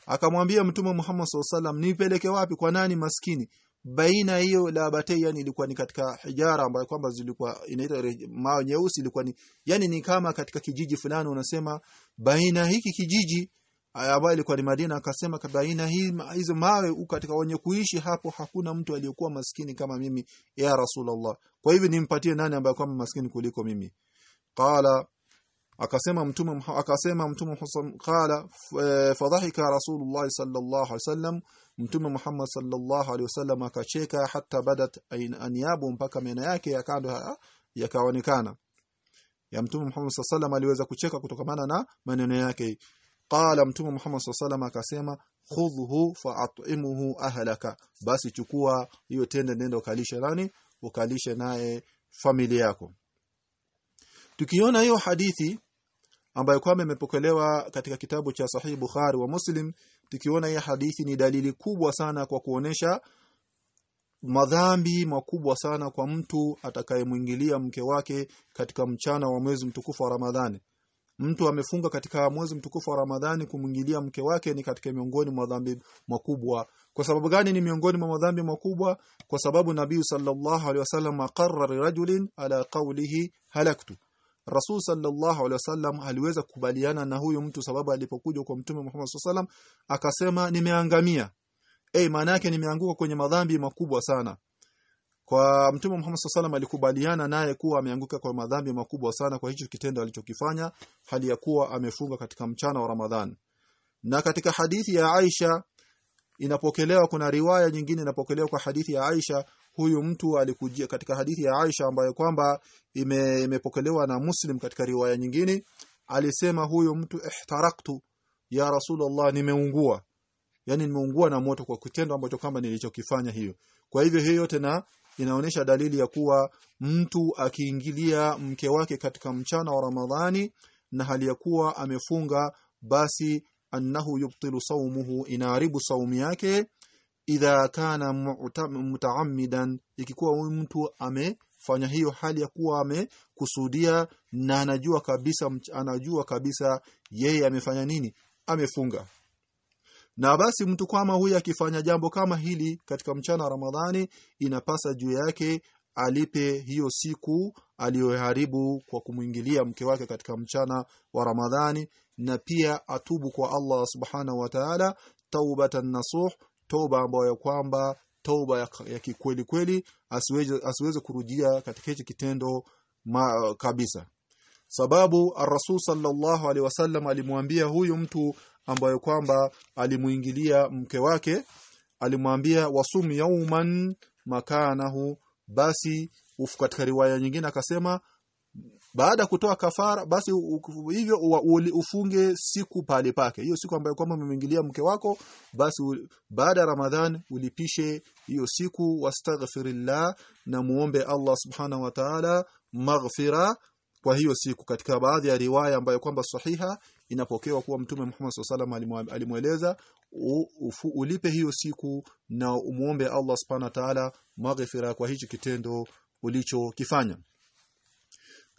Akamwambia mtume Muhammad sallallahu nipeleke wapi? Kwa nani maskini? Baina hiyo labatei yani ilikuwa ni katika hijara ambayo kwamba zilikuwa inaitwa mawe nyeusi ilikuwa ni yani ni kama katika kijiji fulani unasema baina hiki kijiji ambayo ilikuwa ni Madina akasema baina hii hizo mawe katika wenye kuishi hapo hakuna mtu aliyekuwa maskini kama mimi ya Rasulullah. Kwa hivyo nimpatie nani ambaye kwamba maskini kuliko mimi? Qala akasema mtume akasema mtume qala fadhahika Rasulullah sallallahu alaihi wasallam. Mtume Muhammad sallallahu alaihi wasallam akacheka hata badat anyabu mpaka meno yake yakando yakaonekana. Ya mtume Muhammad sallallahu alaihi wasallam aliweza kucheka kutokana na maneno yake. Qala mtume Muhammad sallallahu alaihi wasallam akasema khudhuhu fa'at'imuhu ahlaka. Basi chukua hiyo tende nenda ukalisha nani? Ukalisha naye familia yako. Tukiona hiyo hadithi ambayo kwamba imepokelewa katika kitabu cha Sahih Bukhari wa Muslim. Tukiona hii hadithi ni dalili kubwa sana kwa kuonesha madhambi makubwa sana kwa mtu atakayemwingilia mke wake katika mchana wa mwezi mtukufu wa Ramadhani. Mtu amefunga katika mwezi mtukufu wa Ramadhani kumwingilia mke wake ni katika miongoni mwa dhambi makubwa. Kwa sababu gani ni miongoni mwa madhambi makubwa? Kwa sababu nabii sallallahu alaihi wasallam qarrar rajulin ala qawlihi halaktu Rasul sallallahu alaihi wasallam aliweza kukubaliana na huyo mtu sababu alipokuja kwa mtume Muhammad sallallahu akasema nimeangamia. Eh maana yake nimeanguka kwenye madhambi makubwa sana. Kwa mtume Muhammad sallallahu alikubaliana naye kuwa ameanguka kwa madhambi makubwa sana kwa hicho kitendo alichokifanya hali ya kuwa amefunga katika mchana wa Ramadhan. Na katika hadithi ya Aisha inapokelewa kuna riwaya nyingine inapokelewa kwa hadithi ya Aisha huyu mtu alikujia katika hadithi ya Aisha ambayo kwamba ime, imepokelewa na Muslim katika riwaya nyingine. Alisema huyu mtu ihtaraktu ya Rasulullah nimeungua. Yani nimeungua na moto kwa kitendo ambacho kwamba nilichokifanya hiyo. Kwa hivyo hiyo tena inaonyesha dalili ya kuwa mtu akiingilia mke wake katika mchana wa Ramadhani na hali ya kuwa amefunga basi annahu yubtilu saumuhu inaharibu saumu yake idha kana mutaammidan ikikuwa huyu mtu amefanya hiyo hali ya kuwa amekusudia na anajua kabisa anajua kabisa yeye amefanya nini amefunga. Na basi mtu kama huyu akifanya jambo kama hili katika mchana wa Ramadhani inapasa juu yake alipe hiyo siku aliyoharibu kwa kumwingilia mke wake katika mchana wa Ramadhani na pia atubu kwa Allah subhanahu wa ta'ala taubatan nasuh toba ambayo kwamba toba ya, ya kikweli kweli asiweze asiweze kurudia katika hicho kitendo ma, kabisa. Sababu ar-rasul sallallahu alaihi wasallam alimwambia huyu mtu ambayo kwamba alimuingilia mke wake alimwambia wasum yauman makanahu. Basi katika riwaya nyingine akasema baada kutoa kafara basi hivyo ufunge siku pale pake. Hiyo siku ambayo kwamba umemwingilia mke wako basi baada ya ramadhan ulipishe hiyo siku wastaghfirillah na muombe Allah subhanahu wa ta'ala maghfira kwa hiyo siku. Katika baadhi ya riwaya ambayo kwamba sahiha inapokewa kuwa mtume Muhammad SAW alimweleza ulipe hiyo siku na umuombe Allah subhanahu wa ta'ala maghfira kwa hichi kitendo ulichokifanya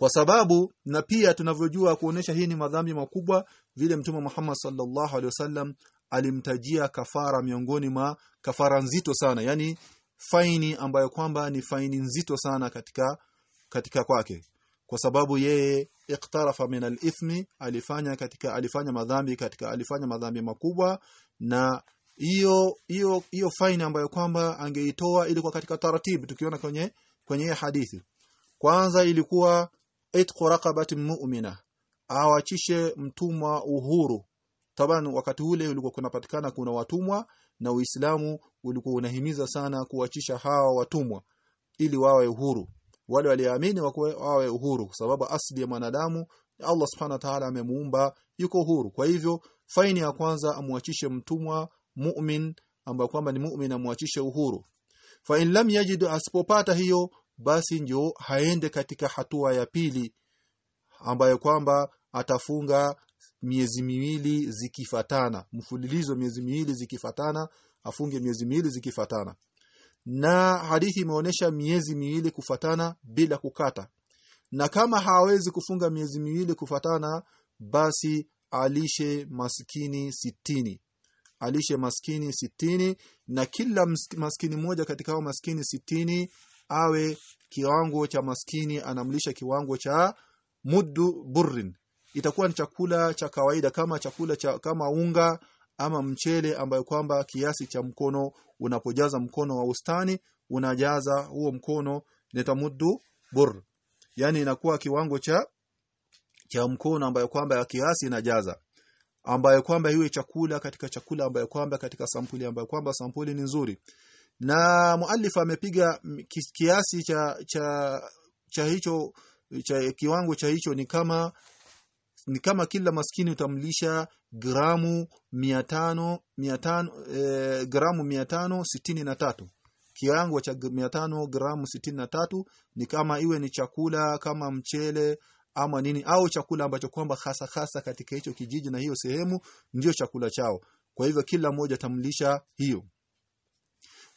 kwa sababu na pia tunavyojua kuonesha hii ni madhambi makubwa vile mtume Muhammad sallallahu alaihi wasallam alimtajia kafara miongoni mwa kafara nzito sana yani faini ambayo kwamba ni faini nzito sana katika katika kwake. Kwa sababu yeye iktarafa min alithmi alifanya katika alifanya madhambi katika alifanya madhambi makubwa na hiyo hiyo hiyo faini ambayo kwamba angeitoa ilikuwa katika taratibu tukiona kwenye kwenye hadithi. Kwanza ilikuwa itqu raqabati mu'mina. Awachishe mtumwa uhuru. Taban wakati ule ulikuwa kunapatikana kuna watumwa na Uislamu ulikuwa unahimiza sana kuachisha hawa watumwa ili wawe uhuru. Wale waliamini wawe uhuru kwa sababu asili ya mwanadamu Allah subhanahu wa ta'ala amemuumba yuko uhuru. Kwa hivyo faini ya kwanza amwachishe mtumwa mu'min ambaye kwamba ni mu'min amwachishe uhuru. Fa in lam yajid asipopata hiyo basi ndio haende katika hatua ya pili ambayo kwamba atafunga miezi miwili zikifatana. Mfululizo miezi miwili zikifatana afunge miezi miwili zikifatana. Na hadithi imeonyesha miezi miwili kufatana bila kukata. Na kama hawezi kufunga miezi miwili kufatana basi alishe maskini sitini. Alishe maskini sitini na kila maskini mmoja katika hao maskini sitini awe kiwango cha maskini anamlisha kiwango cha muddu burrin. Itakuwa ni chakula cha kawaida kama chakula cha kama unga ama mchele ambayo kwamba kiasi cha mkono unapojaza mkono wa ustani unajaza huo mkono netamuddu bur yani inakuwa kiwango cha cha mkono ambayo kwamba ya kiasi inajaza. Ambayo kwamba iwe chakula katika chakula ambayo kwamba katika sampuli ambayo kwamba sampuli ni nzuri na muallif amepiga kiasi cha cha cha hicho cha kiwango cha hicho ni kama ni kama kila maskini utamlisha gramu 500 500 e, gramu 563 kiwango cha 500 gramu 63 ni kama iwe ni chakula kama mchele ama nini au chakula ambacho kwamba hasa hasa katika hicho kijiji na hiyo sehemu ndio chakula chao. Kwa hivyo kila mmoja tamlisha hiyo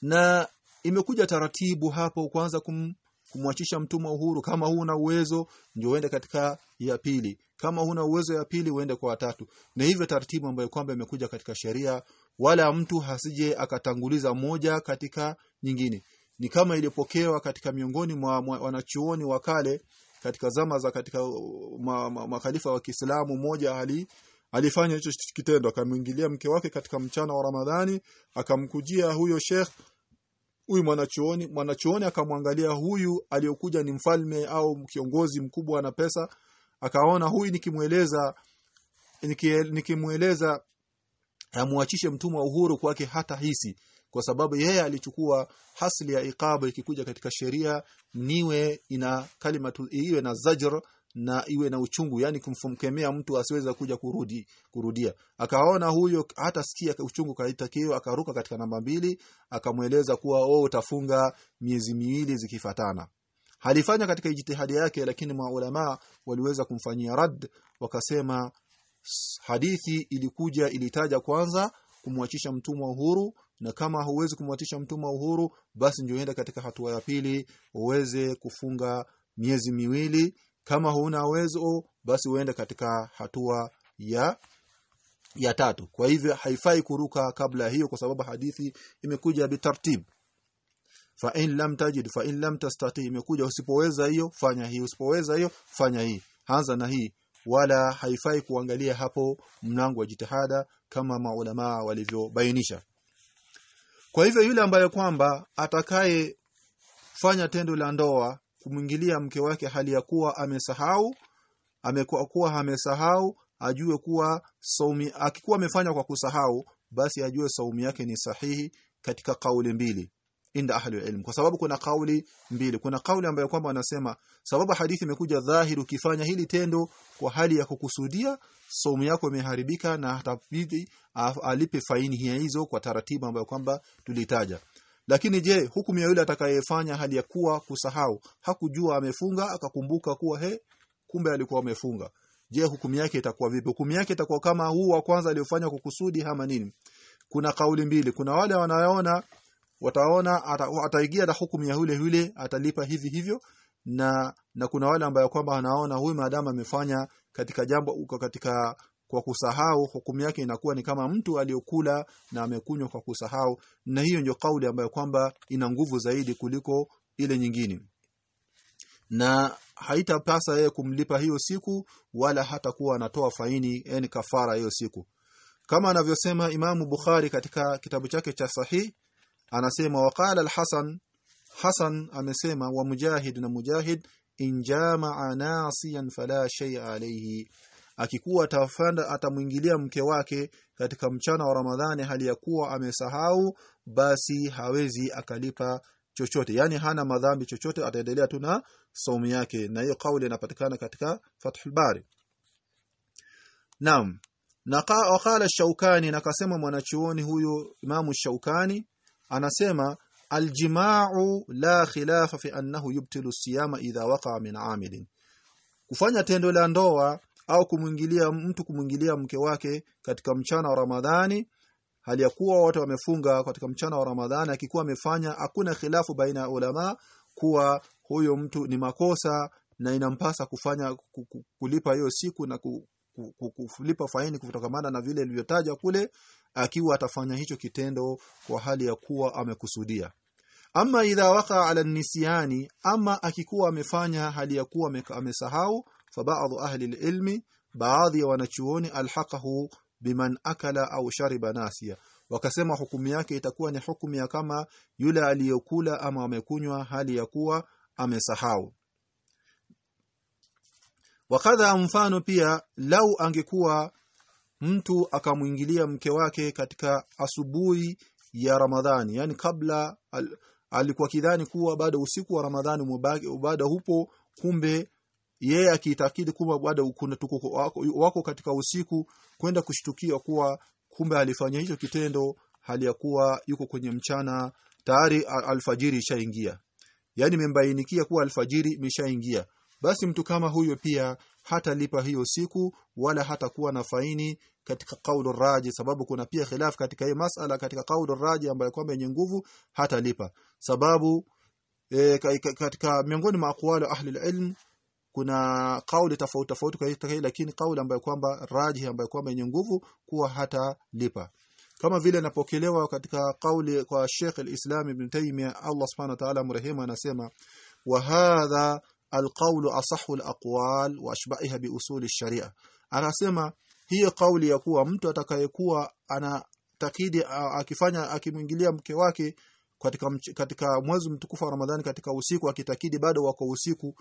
na imekuja taratibu hapo kwanza kum, kumwachisha mtumwa uhuru. Kama huna uwezo ndio uende katika ya pili. Kama huna uwezo ya pili uende kwa watatu. Na hivyo taratibu ambayo kwamba imekuja katika sheria wala mtu hasije akatanguliza moja katika nyingine. Ni kama ilipokewa katika miongoni mwa, wanachuoni wa kale katika zama za katika makhalifa ma, ma wa Kiislamu moja ali alifanya hicho kitendo. Akamwingilia mke wake katika mchana wa Ramadhani akamkujia huyo Sheikh huyu mwanachuoni mwanachuoni akamwangalia huyu aliyokuja ni mfalme au kiongozi mkubwa na pesa akaona huyu nikimweleza nikimweleza amuachishe mtumwa uhuru kwake hata hisi kwa sababu yeye alichukua hasli ya iqaba ikikuja katika sheria niwe ina kalimatu iwe na zajr na iwe na uchungu yani kumfumkemea mtu asiweza kuja kurudi kurudia. Akaona huyo hata sikia uchungu kaitakio akaruka katika namba mbili akamweleza kuwa wewe utafunga miezi miwili zikifatana halifanya katika ijtihadi yake lakini maulama waliweza kumfanyia rad wakasema hadithi ilikuja ilitaja kwanza kumwachisha mtumwa uhuru na kama huwezi kumwachisha mtumwa uhuru basi ndio katika hatua ya pili uweze kufunga miezi miwili kama huna uwezo basi uende katika hatua ya ya tatu. Kwa hivyo haifai kuruka kabla hiyo kwa sababu hadithi imekuja bitartib fa in lam tajid fa in lam tastati imekuja usipoweza hiyo fanya hii. Usipoweza hiyo fanya hii. Anza na hii. Wala haifai kuangalia hapo mlango wa jitihada kama maulama walivyobainisha. Kwa hivyo yule ambaye kwamba atakaye fanya tendo la ndoa kumwingilia mke wake hali ya kuwa amesahau amekuwa kuwa amesahau ajue kuwa saumi akikuwa amefanya kwa kusahau basi ajue saumu yake ni sahihi katika kauli mbili inda ahli ilm. Kwa sababu kuna kauli mbili. Kuna kauli ambayo kwamba wanasema sababu hadithi imekuja dhahiri ukifanya hili tendo kwa hali ya kukusudia saumu yako imeharibika na hatabidi alipe faini hizo kwa taratibu ambayo kwamba tulitaja lakini je hukumu ya yule atakayefanya hali ya kuwa kusahau hakujua amefunga akakumbuka kuwa he kumbe alikuwa amefunga. Je hukumu yake itakuwa vipi? Hukumu yake itakuwa kama huu wa kwanza aliyofanya kwa kusudi ama nini? Kuna kauli mbili. Kuna wale wanaona wataona ataigia na hukumu ya yule yule atalipa hivi hivyo na na kuna wale ambao kwamba anaona huyu maadamu amefanya katika jambo uko katika kwa kusahau hukumu yake inakuwa ni kama mtu aliyokula na amekunywa kwa kusahau. Na hiyo ndio kauli ambayo kwamba ina nguvu zaidi kuliko ile nyingine. Na haitapasa yeye kumlipa hiyo siku wala hata kuwa anatoa faini yani kafara hiyo siku. Kama anavyosema Imamu Bukhari katika kitabu chake cha sahih anasema waqala al-Hasan Hasan amesema wa Mujahid na Mujahid injama anasiyan nasiyan fala shay alayhi akikuwa atafanda atamwingilia mke wake katika mchana wa Ramadhani hali ya kuwa amesahau basi hawezi akalipa chochote. Yani hana madhambi chochote ataendelea tu na saumu yake. Na hiyo kauli inapatikana katika Fathul Bari. Naam. Na qala Shaukani na kasema mwanachuoni huyu Imamu Shaukani anasema aljima'u la khilafa fi annahu yubtilu siyama idha waqa'a min 'amilin. Kufanya tendo la ndoa au kumwingilia mtu kumwingilia mke wake katika mchana wa Ramadhani hali ya kuwa watu wamefunga katika mchana wa Ramadhani akikuwa amefanya hakuna khilafu baina ya ulama kuwa huyo mtu ni makosa na inampasa kufanya kulipa hiyo siku na kulipa faini kutokamana na vile ilivyotaja kule akiwa atafanya hicho kitendo kwa hali ya kuwa amekusudia. Ama idha waka ala nisiani ama akikuwa amefanya hali ya kuwa amesahau fa اهل العلم بعض ya wanachuoni alhaqahu biman akala au shariba nasia wakasema hukumu yake itakuwa ni hukumu ya kama yule aliyokula ama amekunywa hali ya kuwa amesahau. wakadha mfano pia lau angekuwa mtu akamwingilia mke wake katika asubuhi ya Ramadhani. Yani kabla al, alikuwa kidhani kuwa bado usiku wa Ramadhani bado hupo kumbe yeye akiitakidi kuwa bado kuna tuko wako, wako katika usiku kwenda kushtukia kuwa kumbe alifanya hicho kitendo hali ya kuwa yuko kwenye mchana tayari alfajiri ishaingia. Yani membainikia kuwa alfajiri imeshaingia. Basi mtu kama huyo pia hatalipa hiyo siku wala hatakuwa na faini katika kaulu raji sababu kuna pia khilaf katika hii masala katika kaulu raji ambayo kwamba yenye nguvu hatalipa. Sababu e, katika miongoni mwa aqwali ahli ilm kuna kauli tofauti tofauti kwa hiyo lakini kauli ambayo kwamba raji ambayo kwamba yenye nguvu kuwa hata lipa. Kama vile napokelewa katika kauli kwa Sheikh al-Islam Ibn Taymiyyah Allah Subhanahu wa ta'ala mrehemu anasema wa hadha alqawlu asahhu alaqwal wa ashbahiha bi usuli sharia anasema hiyo kauli ya kuwa mtu atakayekuwa ana takidi akifanya akimwingilia mke wake katika katika mwezi mtukufu wa Ramadhani katika usiku akitakidi bado wako usiku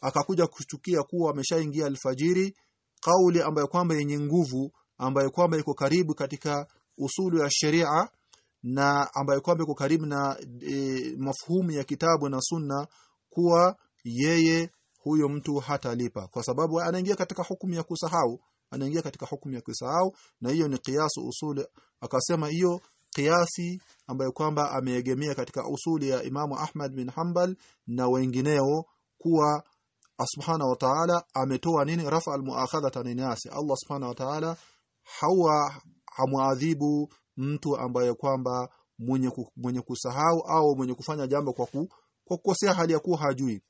akakuja kushtukia kuwa ameshaingia alfajiri kauli ambayo kwamba yenye nguvu ambayo kwamba iko karibu katika usulu ya sheria na ambayo kwamba iko karibu na e, mafhumu ya kitabu na sunna kuwa yeye huyo mtu hatalipa. Kwa sababu anaingia katika hukumu ya kusahau anaingia katika hukumu ya kusahau na hiyo ni kiasu usuli. Akasema hiyo kiasi ambayo kwamba ameegemea katika usuli ya Imamu Ahmad bin Hanbal na wengineo kuwa subhana wa ta'ala ametoa nini? Rafa almuakhadhata ninasi Allah subhana wa ta'ala hawa hamuadhibu mtu ambaye kwamba mwenye mwenye kusahau au mwenye kufanya jambo kwa ku, kwa kukosea hali ya kuwa hajui.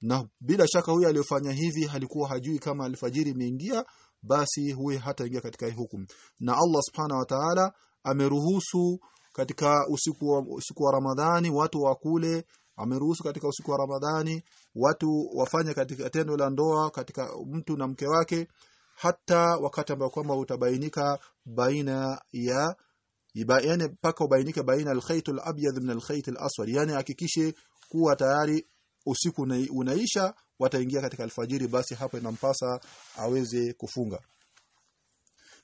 Na bila shaka huyu aliyofanya hivi halikuwa hajui kama alfajiri imeingia basi huyu hataingia katika hukumu. Na Allah subhana wa ta'ala ameruhusu katika usiku wa, usiku wa Ramadhani watu wakule ameruhusu katika usiku wa Ramadhani watu wafanye katika tendo la ndoa katika mtu na mke wake hata wakati ambao kwamba utabainika baina ya yani mpaka ubainike baina alkhayt alabyad min alkhayt alaswad. Yani hakikishe kuwa tayari usiku unaisha wataingia katika alfajiri basi hapo inampasa aweze kufunga.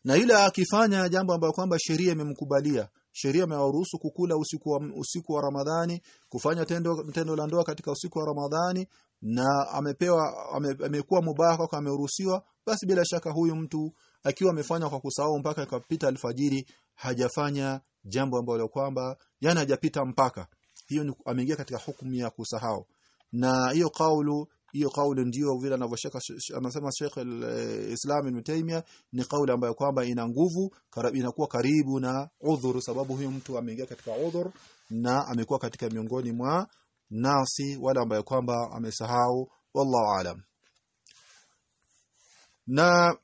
Na ile akifanya jambo ambalo kwamba sheria imemkubalia sheria imewaruhusu kukula usiku wa, usiku wa Ramadhani kufanya tendo tendo la ndoa katika usiku wa Ramadhani na amepewa ame, amekuwa mubaha kwa ameruhusiwa basi bila shaka huyu mtu akiwa amefanya kwa kusahau mpaka ikapita alfajiri hajafanya jambo ambalo kwamba yani hajapita mpaka. Hiyo ameingia katika hukumu ya kusahau. Na hiyo kaulu hiyo kauli ndio vile anavyosheka anasema Sheikh al-Islam Ibn Taymiyyah ni kauli ambayo kwamba ina nguvu inakuwa karibu na udhur sababu huyo mtu ameingia katika udhur na amekuwa katika miongoni mwa nasi wala ambayo kwamba amesahau. Wallahu alam. Na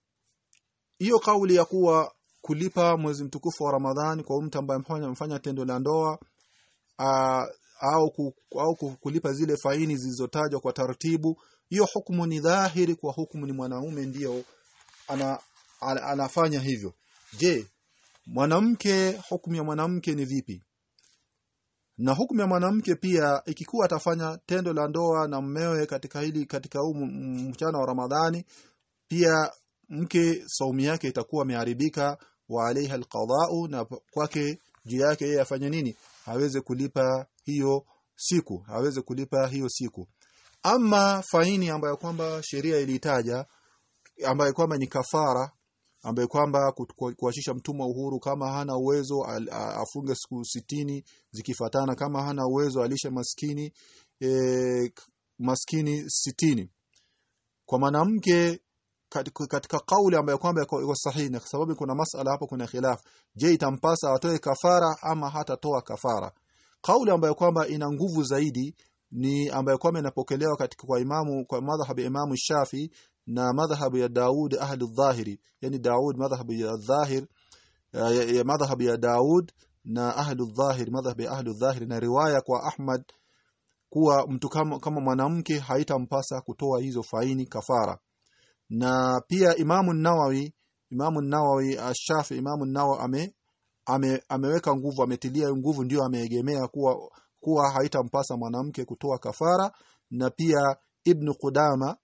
hiyo kauli ya kuwa kulipa mwezi mtukufu wa Ramadhani kwa mtu ambaye amefanya tendo la ndoa au ku, au kulipa zile faini zilizotajwa kwa taratibu hiyo hukumu ni dhahiri kwa hukumu ni mwanaume ndiyo ana, ana, anafanya hivyo. Je mwanamke hukumu ya mwanamke ni vipi? Na hukumu ya mwanamke pia ikikuwa atafanya tendo la ndoa na mmewe katika hili katika huu mchana wa Ramadhani pia mke saumu yake itakuwa imeharibika wa alaiha alqada'u na kwake juu yake yeye afanye nini? Aweze kulipa hiyo siku aweze kulipa hiyo siku. Ama faini ambayo kwamba sheria ilitaja ambayo kwamba ni kafara ambayo kwamba kuachisha mtumwa uhuru kama hana uwezo afunge siku sitini zikifatana kama hana uwezo alishe maskini e, maskini sitini. Kwa mwanamke katika, kauli ambayo kwamba iko sahihi na sababu kuna masala hapo kuna khilaf je itampasa atoe kafara ama hatatoa kafara kauli ambayo kwamba ina nguvu zaidi ni ambayo kwamba inapokelewa katika kwa imamu kwa madhhabu ya imamu Shafi na madhhabu ya Daud ahli dhahiri yani Daud madhhabu ya dhahir ya, ya madhhabu ya Daud na ahli dhahir madhhabu ya ahli dhahiri na riwaya kwa Ahmad kuwa mtu kama, kama mwanamke haitampasa kutoa hizo faini kafara. Na pia Imamu Nawawi Imamu Nawawi Ash-Shafi Imamu Nawawi ame, ame ameweka nguvu ametilia nguvu ndio ameegemea kuwa kuwa haitampasa mwanamke kutoa kafara. Na pia Ibn Qudama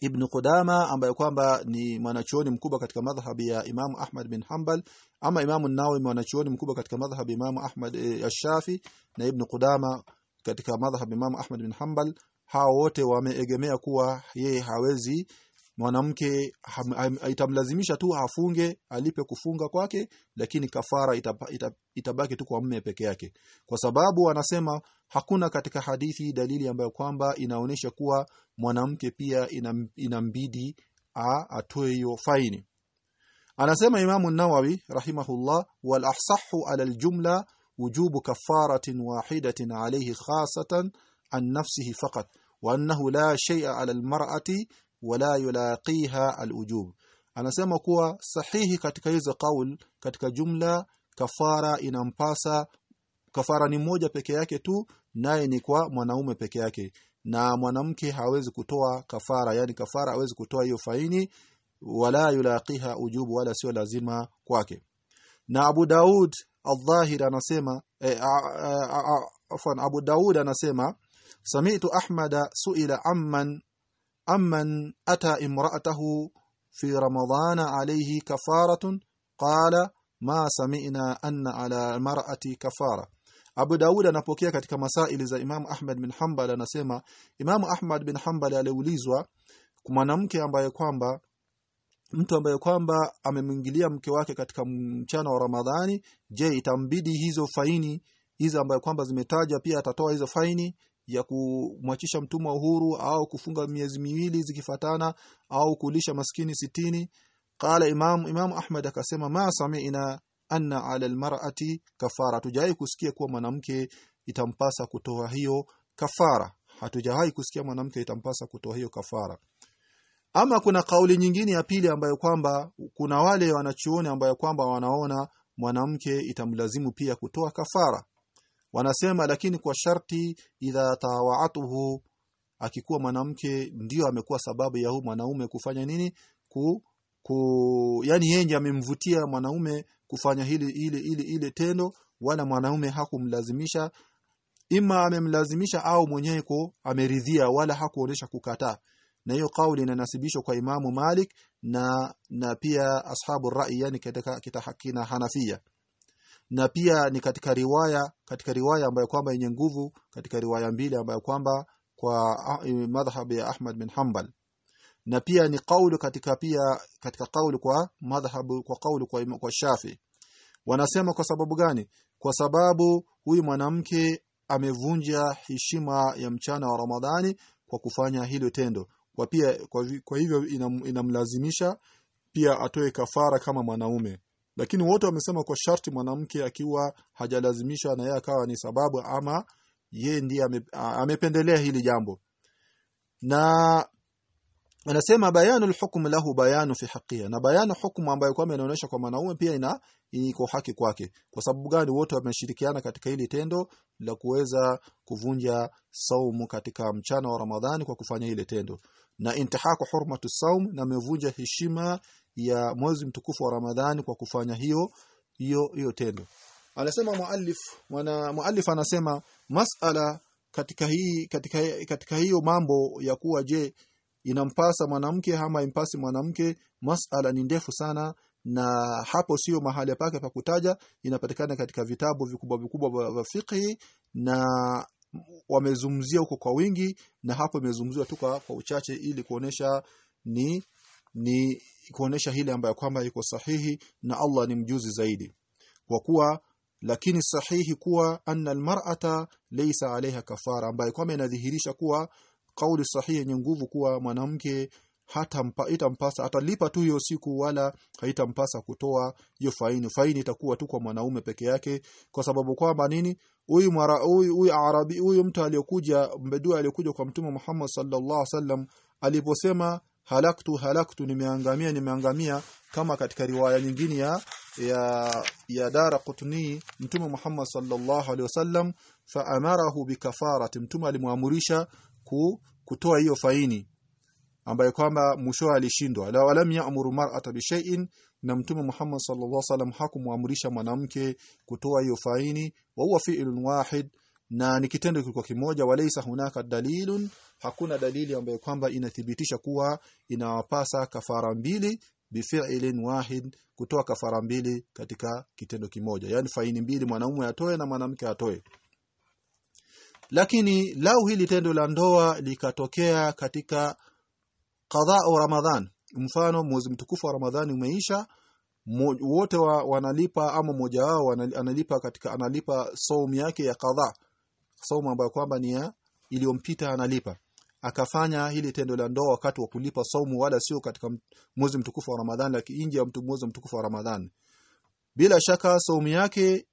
Ibn Qudama ambaye kwamba ni mwanachuoni mkubwa katika madhhabi ya Imam Ahmad bin Hanbal ama Imam An-Nawawi mwanachuoni mkubwa katika madhhabi Imam Ahmad e, Ash-Shafi na Ibn Qudama katika madhhabi Imam Ahmad bin Hanbal hao wote wameegemea kuwa yeye hawezi mwanamke itamlazimisha tu afunge alipe kufunga kwake lakini kafara itaba, itab, itabaki tu kwa mume peke yake. Kwa sababu anasema hakuna katika hadithi dalili ambayo kwamba inaonyesha kuwa mwanamke pia inam, inambidi atoe hiyo faini. Anasema imamu nawawi rahimahullah wal ahsahu ala aljumla wujubu kafaratin wahidatin alayhi khasatan an nafsihi faqat annahu la shay'a ala almar'ati wala yulaqiha alujub. Anasema kuwa sahihi katika hizo kaul katika jumla kafara inampasa kafara ni moja peke yake tu naye ni kwa mwanaume peke yake. Na mwanamke hawezi kutoa kafara yani kafara hawezi kutoa hiyo faini wala yulaqiha ujubu wala sio lazima kwake. Na Abu Daud al-Dhahir anasema eh, afwan Abu Daud anasema sami'tu Ahmada su'ila amman amman ata imra'atahu fi ramadana alayhi kafaratun qala ma sami'na anna ala mar'ati kafara. Abu Daud anapokea katika masaili za Imam Ahmad bin Hanbal anasema Imam Ahmad bin Hanbal aliulizwa mwanamke ambaye kwamba mtu ambaye kwamba amemwingilia mke wake katika mchana wa Ramadhani je itambidi hizo faini hizo ambaye kwamba zimetaja pia atatoa hizo faini ya kumwachisha mtumwa uhuru au kufunga miezi miwili zikifatana au kulisha maskini sitini. Qala imam imam ahmad akasema ma sami'na anna ala almar'ati kafara. Tujai kusikia kuwa mwanamke itampasa kutoa hiyo kafara. Hatujawahi kusikia mwanamke itampasa kutoa hiyo kafara. Ama kuna kauli nyingine ya pili ambayo kwamba kuna wale wanachuoni ambayo kwamba wanaona mwanamke itamlazimu pia kutoa kafara wanasema lakini kwa sharti idha tawaatuhu akikuwa mwanamke ndiyo amekuwa sababu ya huu mwanaume kufanya nini? Ku, ku yani yeye amemvutia mwanaume kufanya hili ile ile ile tendo wala mwanaume hakumlazimisha. Ima amemlazimisha au mwenyewe ko ameridhia wala hakuonesha kukataa. Na hiyo kauli inanasibishwa kwa Imamu Malik na na pia ashabu rai yani katika kitahakina Hanafia na pia ni katika riwaya katika riwaya ambayo kwamba yenye nguvu katika riwaya mbili ambayo kwamba kwa madhhab ya Ahmad bin Hanbal. Na pia ni kauli katika pia katika kauli kwa madhhabu kwa kauli kwa, kwa Shafi. Wanasema kwa sababu gani? Kwa sababu huyu mwanamke amevunja heshima ya mchana wa Ramadhani kwa kufanya hilo tendo. Kwa pia kwa, kwa hivyo inam, inamlazimisha pia atoe kafara kama mwanaume lakini wote wamesema kwa sharti mwanamke akiwa hajalazimishwa na yeye akawa ni sababu ama ye ndiye ame, amependelea hili jambo. Na anasema bayanu alhukm lahu bayanu fi haqqiha na bayanu hukumu ambayo kwamba inaonyesha kwa mwanaume pia ina iko haki kwake. Kwa sababu gani? Wote wameshirikiana katika hili tendo la kuweza kuvunja saumu katika mchana wa Ramadhani kwa kufanya ile tendo. Na intihaku hurmatu saum na amevunja heshima ya mwezi mtukufu wa Ramadhani kwa kufanya hiyo hiyo hiyo tendo. Anasema muallif mwana muallif anasema masala katika hii katika katika hiyo mambo ya kuwa je inampasa mwanamke ama impasi mwanamke masala ni ndefu sana na hapo sio mahali pake pa kutaja inapatikana katika vitabu vikubwa vikubwa vya fiqh na wamezumzia huko kwa wingi na hapo imezungumziwa tu kwa uchache ili kuonesha ni ni kuonesha hili ambayo kwamba iko sahihi na Allah ni mjuzi zaidi. Kwa kuwa lakini sahihi kuwa anna almar'ata laysa alaiha kafara ambayo kwamba inadhihirisha kuwa kauli sahihi yenye nguvu kuwa mwanamke hata mpa, itampasa atalipa tu hiyo siku wala haitampasa kutoa hiyo faini. Faini itakuwa tu kwa mwanaume peke yake. Kwa sababu kwamba nini? Huyu mara huyu huyu arabi huyu mtu aliyokuja mbedua aliyokuja kwa mtume Muhammad sallallahu alaihi wasallam aliposema halaktu halaktu nimeangamia nimeangamia kama katika riwaya nyingine ya ya, ya Dara Qutni mtume Muhammad sallallahu alaihi wasallam faamarahu bikafarati mtume alimwamurisha ku, kutoa hiyo faini ambaye kwamba mwisho alishindwa. La walam ya'muru mar'ata bi shay'in na mtume Muhammad sallallahu alaihi wasallam hakumuamrisha mwanamke kutoa hiyo faini wa huwa fi'lun wahid na ni kitendo kilikuwa kimoja walaysa hunaka dalilun hakuna dalili ambayo kwamba inathibitisha kuwa inawapasa kafara mbili bifi'lin wahid kutoa kafara mbili katika kitendo kimoja. Yani faini mbili mwanaume atoe na mwanamke atoe. Lakini lau hili tendo la ndoa likatokea katika qadha ramadhan mfano mwezi mtukufu wa ramadhani umeisha wote wa, wanalipa ama mmoja wao analipa katika analipa saumu yake ya qadha saumu ambayo kwamba ni iliyompita analipa. Akafanya hili tendo la ndoa wakati wa kulipa saumu wala sio katika mwezi mtukufu wa Ramadhani lakini nje ya mwezi mtukufu wa Ramadhani. Bila shaka saumu yake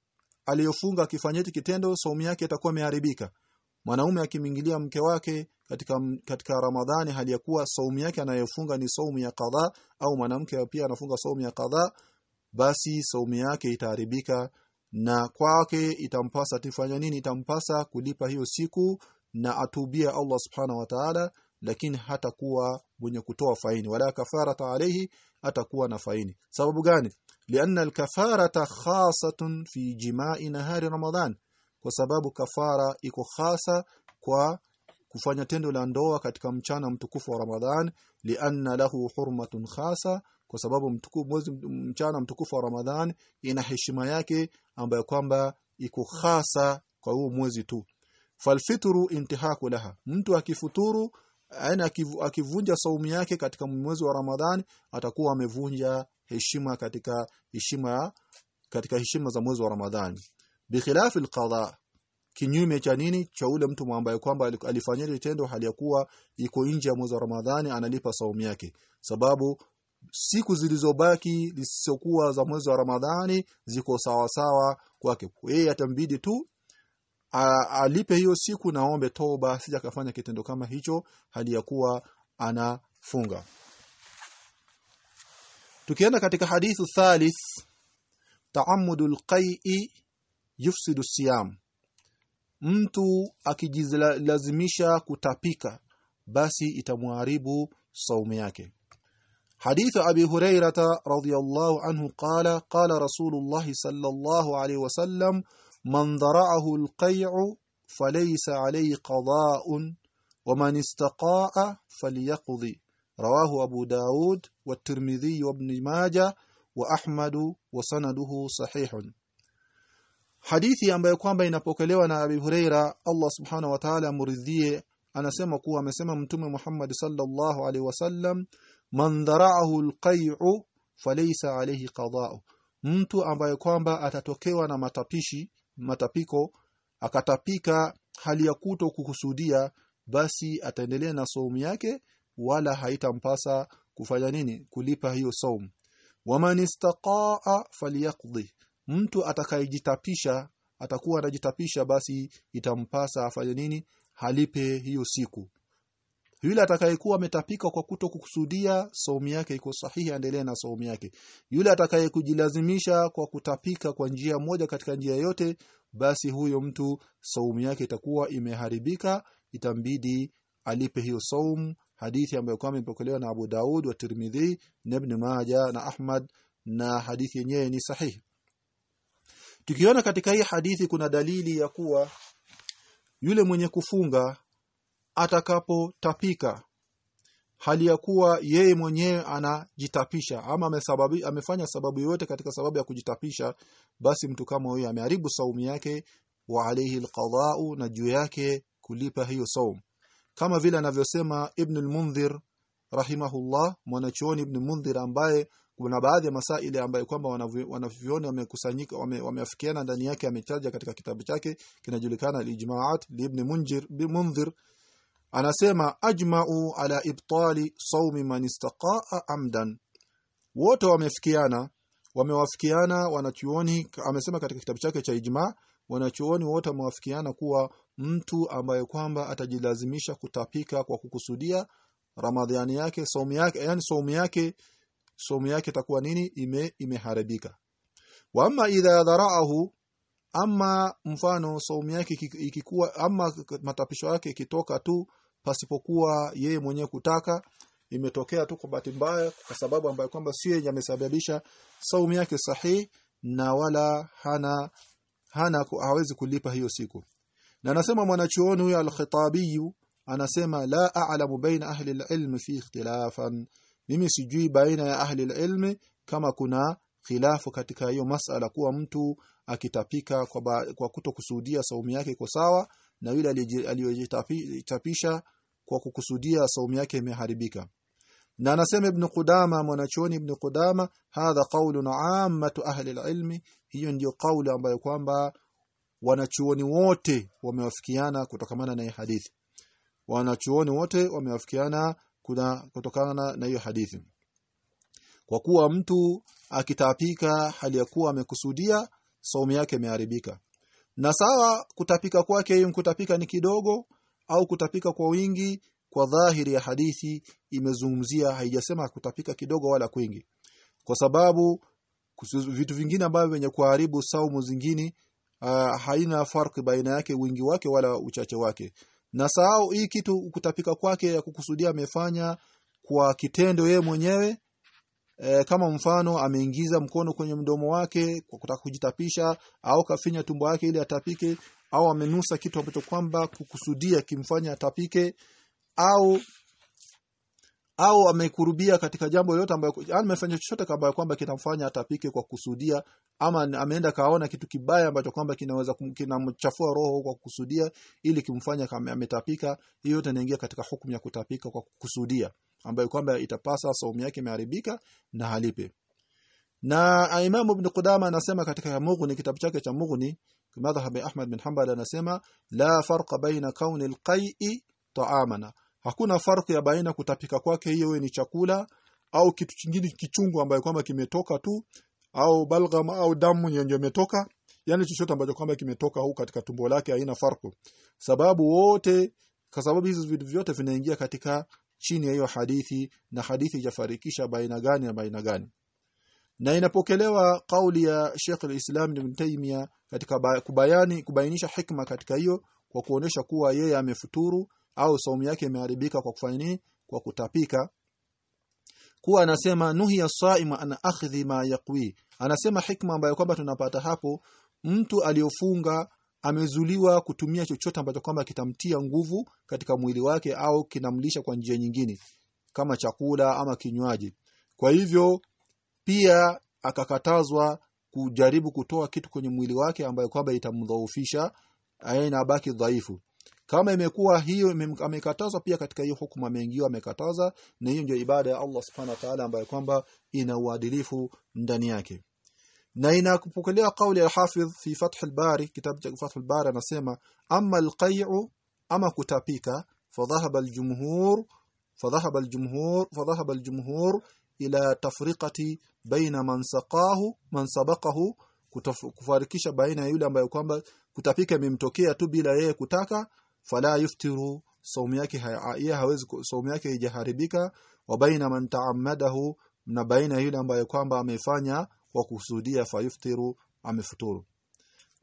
aliyofunga akifanya kitendo saumu yake itakuwa imeharibika. Mwanaume akimwingilia mke wake katika katika Ramadhani hali ya kuwa saumu yake anayofunga ni saumu ya qadha au mwanamke pia anafunga saumu ya qadha basi saumu yake itaharibika na kwake itampasa tifanya nini? Itampasa kulipa hiyo siku na atubia Allah subhanahu wa ta'ala lakini hatakuwa mwenye kutoa faini. Wala kafarata alayhi atakuwa na faini. Sababu gani? Lianna alkafarata khasatun fi jima'i nahari ramadan. Kwa sababu kafara iko khasa kwa kufanya tendo la ndoa katika mchana mtukufu wa Ramadhan lianna lahu hurmatun khasa kwa sababu mtukufu mwezi mchana mtukufu wa Ramadhan ina heshima yake ambayo kwamba iko hasa kwa huo mwezi tu. Falfitru intihaku laha. Mtu akifuturu aina akivunja saumu yake katika mwezi wa Ramadhani atakuwa amevunja heshima katika heshima katika heshima za mwezi wa Ramadhani bikhilafi alqada kinyume cha nini? Cha ule mtu ambaye kwamba alifanya tendo hali ya kuwa iko nje ya mwezi wa Ramadhani analipa saumu yake. Sababu siku zilizobaki zisizokuwa za mwezi wa Ramadhani ziko sawa sawa kwake. Yeye atambidi tu alipe hiyo siku naombe toba sija kafanya kitendo kama hicho hali ya kuwa anafunga. Tukienda katika hadithu thalith ta'ammudul qai'i yufsidu siyam. Mtu akijilazimisha kutapika basi itamharibu saumu yake حديث أبي هريرة رضي الله عنه قال قال رسول الله صلى الله عليه وسلم من ضرعه القيع فليس عليه قضاء ومن استقاء فليقضي رواه أبو داود والترمذي وابن ماجة وأحمد وسنده صحيح. hadithi ambayo kwamba inapokelewa na Abi Huraira Allah Subhanahu wa Ta'ala amuridhie anasema kuwa amesema mtume Muhammad sallallahu alaihi wasallam man dhara'ahu alqay'u falaysa alayhi qada'u. Mtu ambaye kwamba atatokewa na matapishi matapiko akatapika hali ya kuto kukusudia basi ataendelea na saumu yake wala haitampasa kufanya nini? Kulipa hiyo saumu. Waman istaqaa falyaqdi. Mtu atakayejitapisha atakuwa anajitapisha basi itampasa afanye nini? Halipe hiyo siku yule atakayekuwa ametapika kwa kuto kukusudia saumu yake iko sahihi aendelee na saumu yake. Yule atakayekujilazimisha kwa kutapika kwa njia moja katika njia yote basi huyo mtu saumu yake itakuwa imeharibika itambidi alipe hiyo saumu hadithi ambayo kwamba imepokelewa na Abu Daud wa Tirmidhi na Ibn Majah na Ahmad na hadithi yenyewe ni sahihi. Tukiona katika hii hadithi kuna dalili ya kuwa yule mwenye kufunga atakapotapika hali ya kuwa yeye mwenyewe anajitapisha. Ama amesababi, amefanya sababu yoyote katika sababu ya kujitapisha basi mtu kama huyo ameharibu saumu yake wa alayhi alqada'u na juu yake kulipa hiyo saumu kama vile anavyosema Ibn al-Mundhir rahimahullah mwanachuoni Ibn Mundhir ambaye kuna baadhi ya masaili ambayo kwamba wanavyoona wamekusanyika wameafikiana ndani yake ametaja katika kitabu chake kinajulikana al-Ijma'at li Ibn Munjir bi Mundhir anasema ajma'u ala ibtali saumi man istaqa'a amdan. Wote wamefikiana wamewafikiana wanachuoni amesema katika kitabu chake cha ijma wanachuoni wote wamewafikiana kuwa mtu ambaye kwamba atajilazimisha kutapika kwa kukusudia ramadhani yake saumu yake yani saumu yake saumu yake itakuwa nini? Ime imeharibika. Wa amma idha dhara'ahu ama mfano saumu yake ikikuwa ama matapisho yake ikitoka tu pasipokuwa yeye mwenyewe kutaka imetokea tu kwa bahati mbaya kwa sababu ambayo kwamba si yeye amesababisha saumu yake sahihi na wala hana hana hawezi kulipa hiyo siku. Na anasema mwanachuoni huyo al-Khitabi anasema la a'lamu baina ahli al-ilm fi ikhtilafan. Mimi sijui baina ya ahli al-ilm kama kuna khilafu katika hiyo masala kuwa mtu akitapika kwa, ba, kwa kutokusudia saumu yake iko sawa na yule aliyojitapisha kwa kukusudia saumu yake imeharibika. Na anasema ibn Qudama mwanachuoni ibn Qudama hadha qaulun ammatu ahli al-ilm hiyo ndiyo kauli ambayo kwamba wanachuoni wote wamewafikiana kutokamana na hadithi. Wanachuoni wote wamewafikiana kutokana na hiyo hadithi. Kwa kuwa mtu akitapika hali ya kuwa amekusudia saumu yake imeharibika na sawa kutapika kwake hiyo kutapika ni kidogo au kutapika kwa wingi kwa dhahiri ya hadithi imezungumzia haijasema kutapika kidogo wala kwingi. Kwa sababu vitu vingine ambavyo venye kuharibu saumu zingine uh, haina farki baina yake wingi wake wala uchache wake. Na sahau hii kitu kutapika kwake ya kukusudia amefanya kwa kitendo ye mwenyewe e, kama mfano ameingiza mkono kwenye mdomo wake kwa kutaka kujitapisha au kafinya tumbo yake ili atapike au amenusa kitu ambacho kwamba kukusudia kimfanya atapike au au amekurubia katika jambo lolote ambayo amefanya chochote kama kwamba kinamfanya atapike kwa kusudia ama ameenda kaona kitu kibaya ambacho kwamba kinaweza kinamchafua roho kwa kusudia ili kimfanya kama ametapika hiyo yote inaingia katika hukumu ya kutapika kwa kusudia ambayo kwamba itapasa saumu yake imeharibika na halipe na Imam Ibn Qudama anasema katika Mughni kitabu chake cha Mughni madhhabi Ahmad bin Hanbal anasema la farqa baina kauni alqai'i ta'amana. Hakuna farqi ya baina kutapika kwake hiyo ni chakula au kitu kingine kichungu ambayo kwamba kimetoka tu au balgham au damu yenye imetoka yani chochote ambacho kwamba kimetoka huko katika tumbo lake haina farqu sababu wote kwa sababu hizo vitu vyote vinaingia katika chini ya hiyo hadithi na hadithi jafarikisha baina gani na baina gani. Na inapokelewa kauli ya Sheikh al-Islam Ibn Taymiyyah katika kubayani kubainisha hikma katika hiyo kwa kuonesha kuwa yeye amefuturu au saumu yake imeharibika kwa kufanya nini? Kwa kutapika. Kuwa anasema nuhi ya saima an akhdhi ma yaqwi. Anasema hikma ambayo kwamba tunapata hapo mtu aliyofunga amezuliwa kutumia chochote ambacho kwamba kitamtia nguvu katika mwili wake au kinamlisha kwa njia nyingine kama chakula ama kinywaji. Kwa hivyo pia akakatazwa kujaribu kutoa kitu kwenye mwili wake ambayo kwamba itamdhoofisha aina abaki dhaifu. Kama imekuwa hiyo amekatazwa pia katika hiyo hukumu ameingiwa amekataza na hiyo ndio ibada ya Allah subhanahu wa ta'ala ambayo kwamba ina uadilifu ndani yake na inakupokelewa kauli ya Hafidh fi Fath al-Bari kitabu cha Fath al-Bari anasema amma al-qai'u ama kutapika fadhahaba al-jumhur fadhahaba al-jumhur fadhahaba al-jumhur ila tafriqati baina man saqahu man sabaqahu kufarikisha baina ya yule ambaye kwamba kutapika imemtokea tu bila yeye kutaka fala yuftiru saumu yake haya hawezi saumu yake haijaharibika wa baina man ta'ammadahu na baina yule ambaye kwamba amefanya kwa kusudia fayuftiru amefuturu.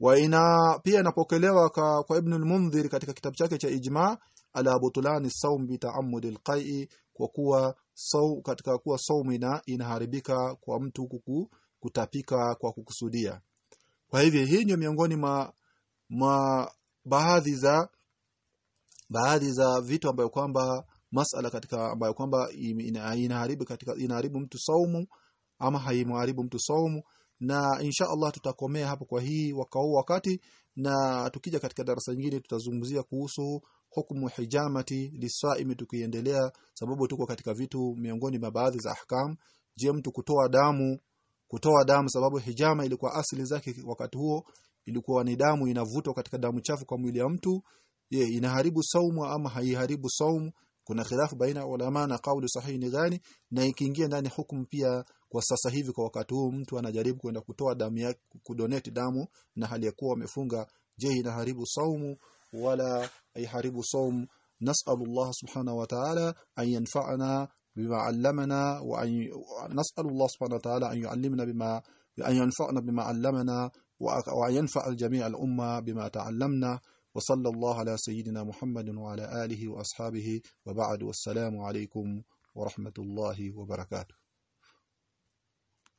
Wa ina pia inapokelewa kwa, kwa Ibn al-Mundhir katika kitabu chake cha Ijma ala butulani saum bi ta'ammud al-qai'i kwa kuwa saw katika kuwa saumu ina inaharibika kwa mtu kuku, kutapika kwa kukusudia. Kwa hivyo hii ndio miongoni ma, ma baadhi za baadhi za vitu ambayo kwamba masala katika ambayo kwamba inaharibu katika inaharibu mtu saumu ama haimharibu mtu saumu. Na insha Allah tutakomea hapo kwa hii wakao wakati. Na tukija katika darasa nyingine tutazungumzia kuhusu hukumu hijamati lisaimi tukiendelea. Sababu tuko katika vitu miongoni mwa baadhi za ahkam. Je mtu kutoa damu kutoa damu sababu hijama ilikuwa asili zake wakati huo. Ilikuwa ni damu inavutwa katika damu chafu kwa mwili ya mtu. Ye inaharibu saumu ama haiharibu saumu kuna khilafu baina ulama na kauli sahihi ni gani na ikiingia ndani hukumu pia kwa sasa hivi kwa wakati huu mtu anajaribu kwenda kutoa damu yake kudonate damu na hali ya kuwa amefunga je inaharibu saumu wala haiharibu saumu نسأل الله سبحانه وتعالى أن ينفعنا بما علمنا وأن نسأل الله سبحانه وتعالى أن يعلمنا بما أن ينفعنا بما علمنا وأن ينفع الجميع الأمة بما تعلمنا وصلى الله على سيدنا محمد وعلى آله وأصحابه وبعد والسلام عليكم rahmatullahi wa barakatuh